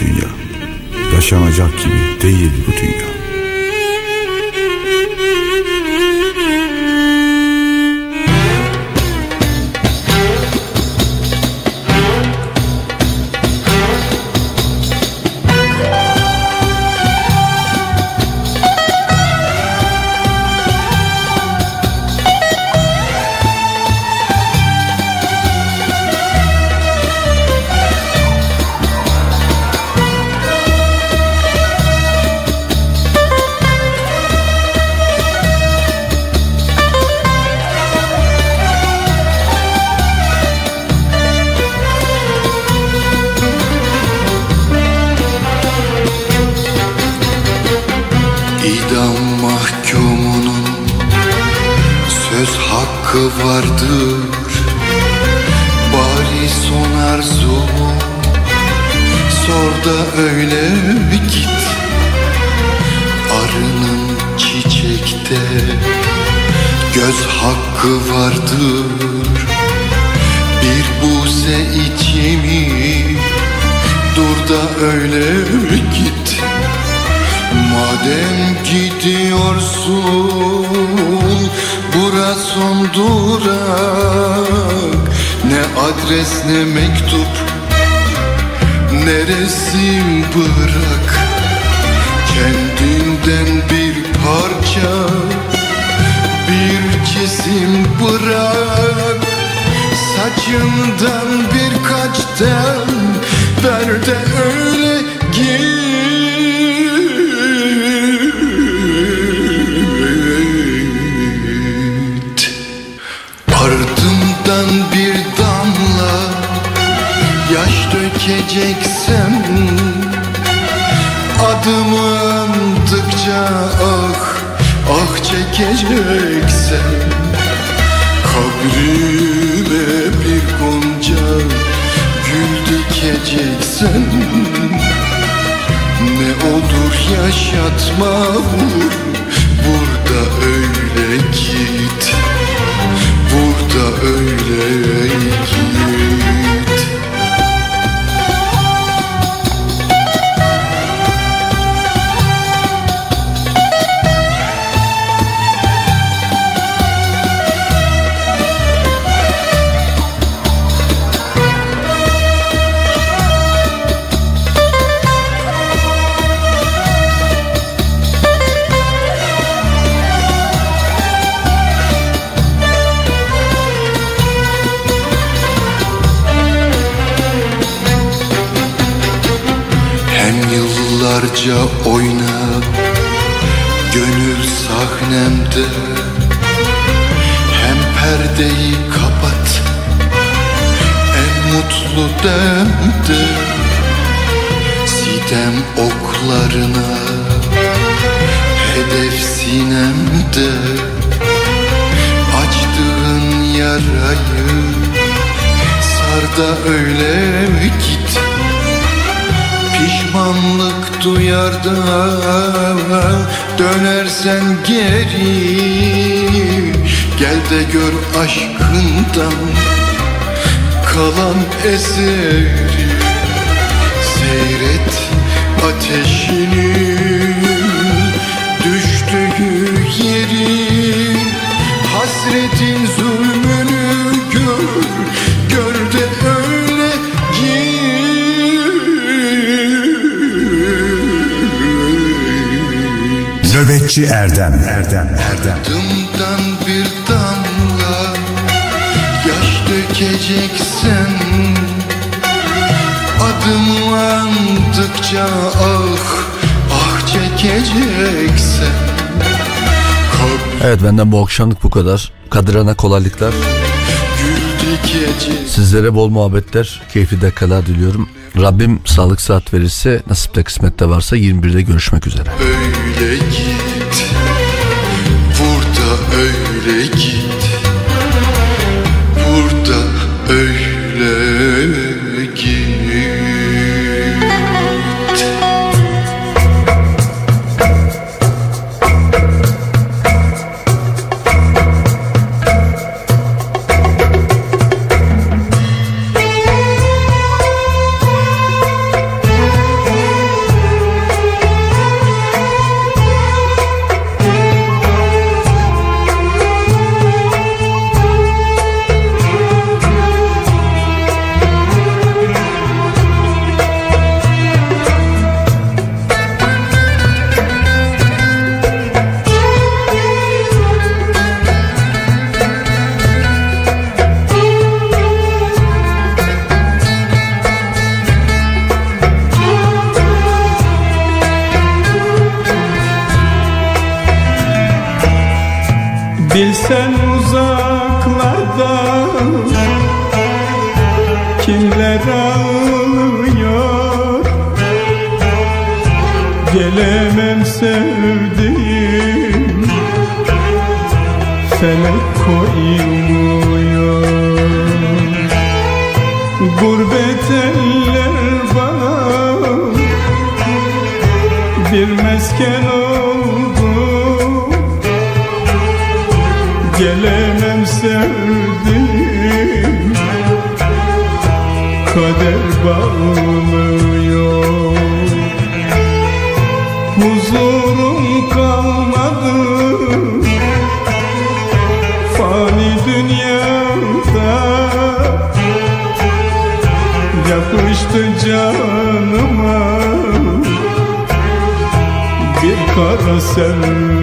değil hakkı vardır. Bir buse içimi dur da öyle git? Madem gidiyorsun Bura son durak. Ne adres ne mektup Ne bırak? Kendinden bir parça Bir cisim bırak. Saçından birkaç tel Ver de öyle git. Ardımdan bir damla Yaş dökeceksem Çekeceksem Kabrime bir gonca Gül dikeceksen Ne olur yaşatma vur Burada öyle git Burada öyle git yıllarca oyna Gönül sahnemde. Hem perdeyi kapat En mutlu demde. Sidem oklarına Hedef sinemde. Açtığın yarayı Sar da öyle git Pişmanlık duyar da dönersen geri. Gel de gör aşkından kalan eseri. Seyret ateşinin düştüğü yeri. Hasretin Nöbetçi Erdem Erdem Erdem Ardımdan bir damla yaş dökeceksen Adımı andıkça ah ah çekeceksen Evet benden bu akşamlık bu kadar. Kadirana kolaylıklar. Sizlere bol muhabbetler, keyifli dakikalar diliyorum. Rabbim sağlık saat verirse, nasipte kısmette varsa 21'de görüşmek üzere. öyle git Burada öyle git kara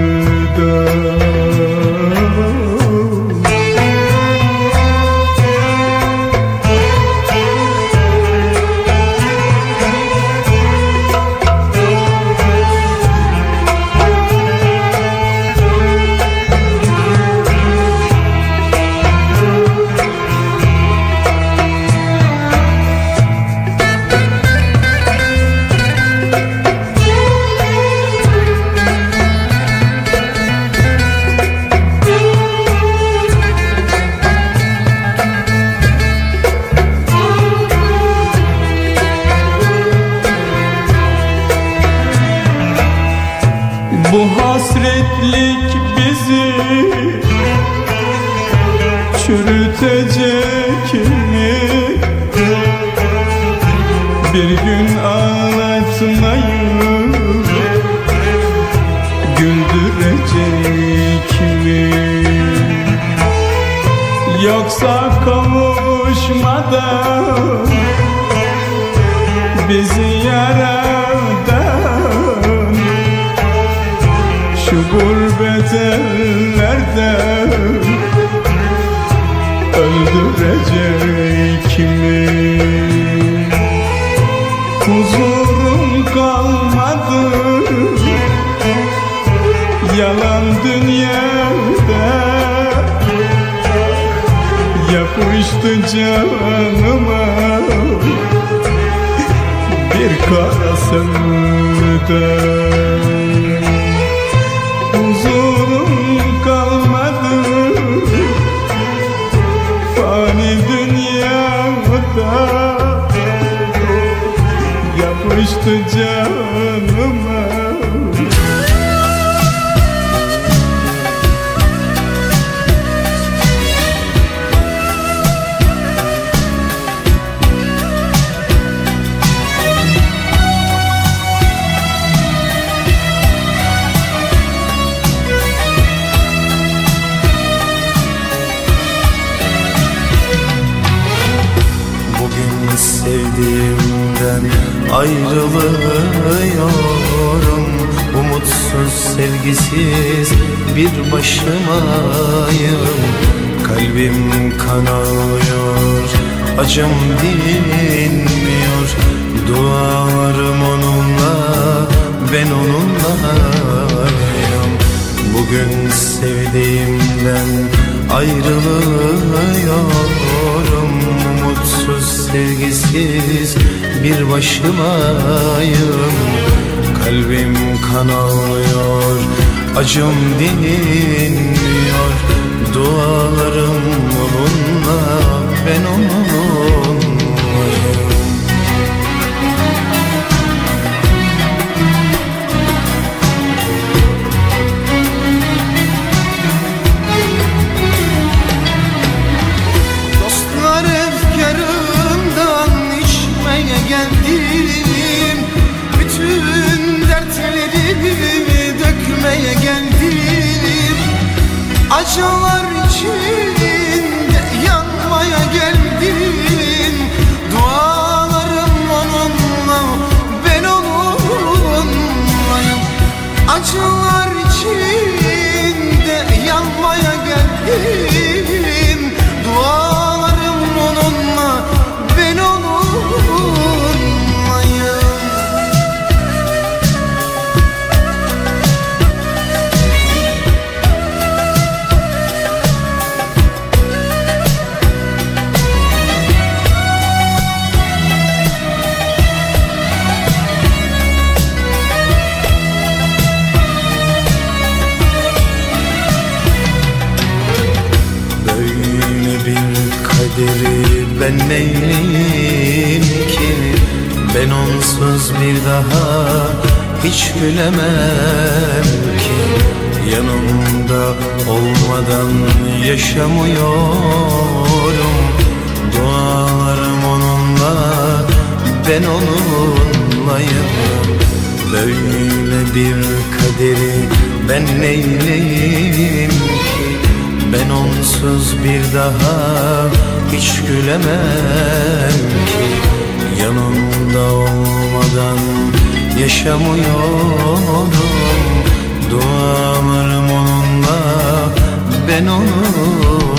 yapıştı canıma. Bir kara sevda huzurum kalmadı. Fani dünyada. Yapıştı canıma ayrılıyorum. Umutsuz sevgisiz bir başımayım. Kalbim kanıyor acım dinmiyor. Dualarım onunla ben onunlayım. Bugün sevdiğimden ayrılıyorum. Mutsuz sevgisiz bir başımayım. Kalbim kan ağlıyor acım dinmiyor Dualarım onunla ben onunlayım Acılar içinde yanmaya geldim Dualarım onunla ben onunlayım. Acılar ben neyleyim ki? Ben onsuz bir daha hiç gülemem ki. Yanımda olmadan yaşamıyorum. Dualarım onunla ben onunlayım. Böyle bir kaderi ben neyleyim ki? Ben onsuz bir daha hiç gülemem ki. Yanımda olmadan yaşamıyorum Dualarım onunla ben onunlayım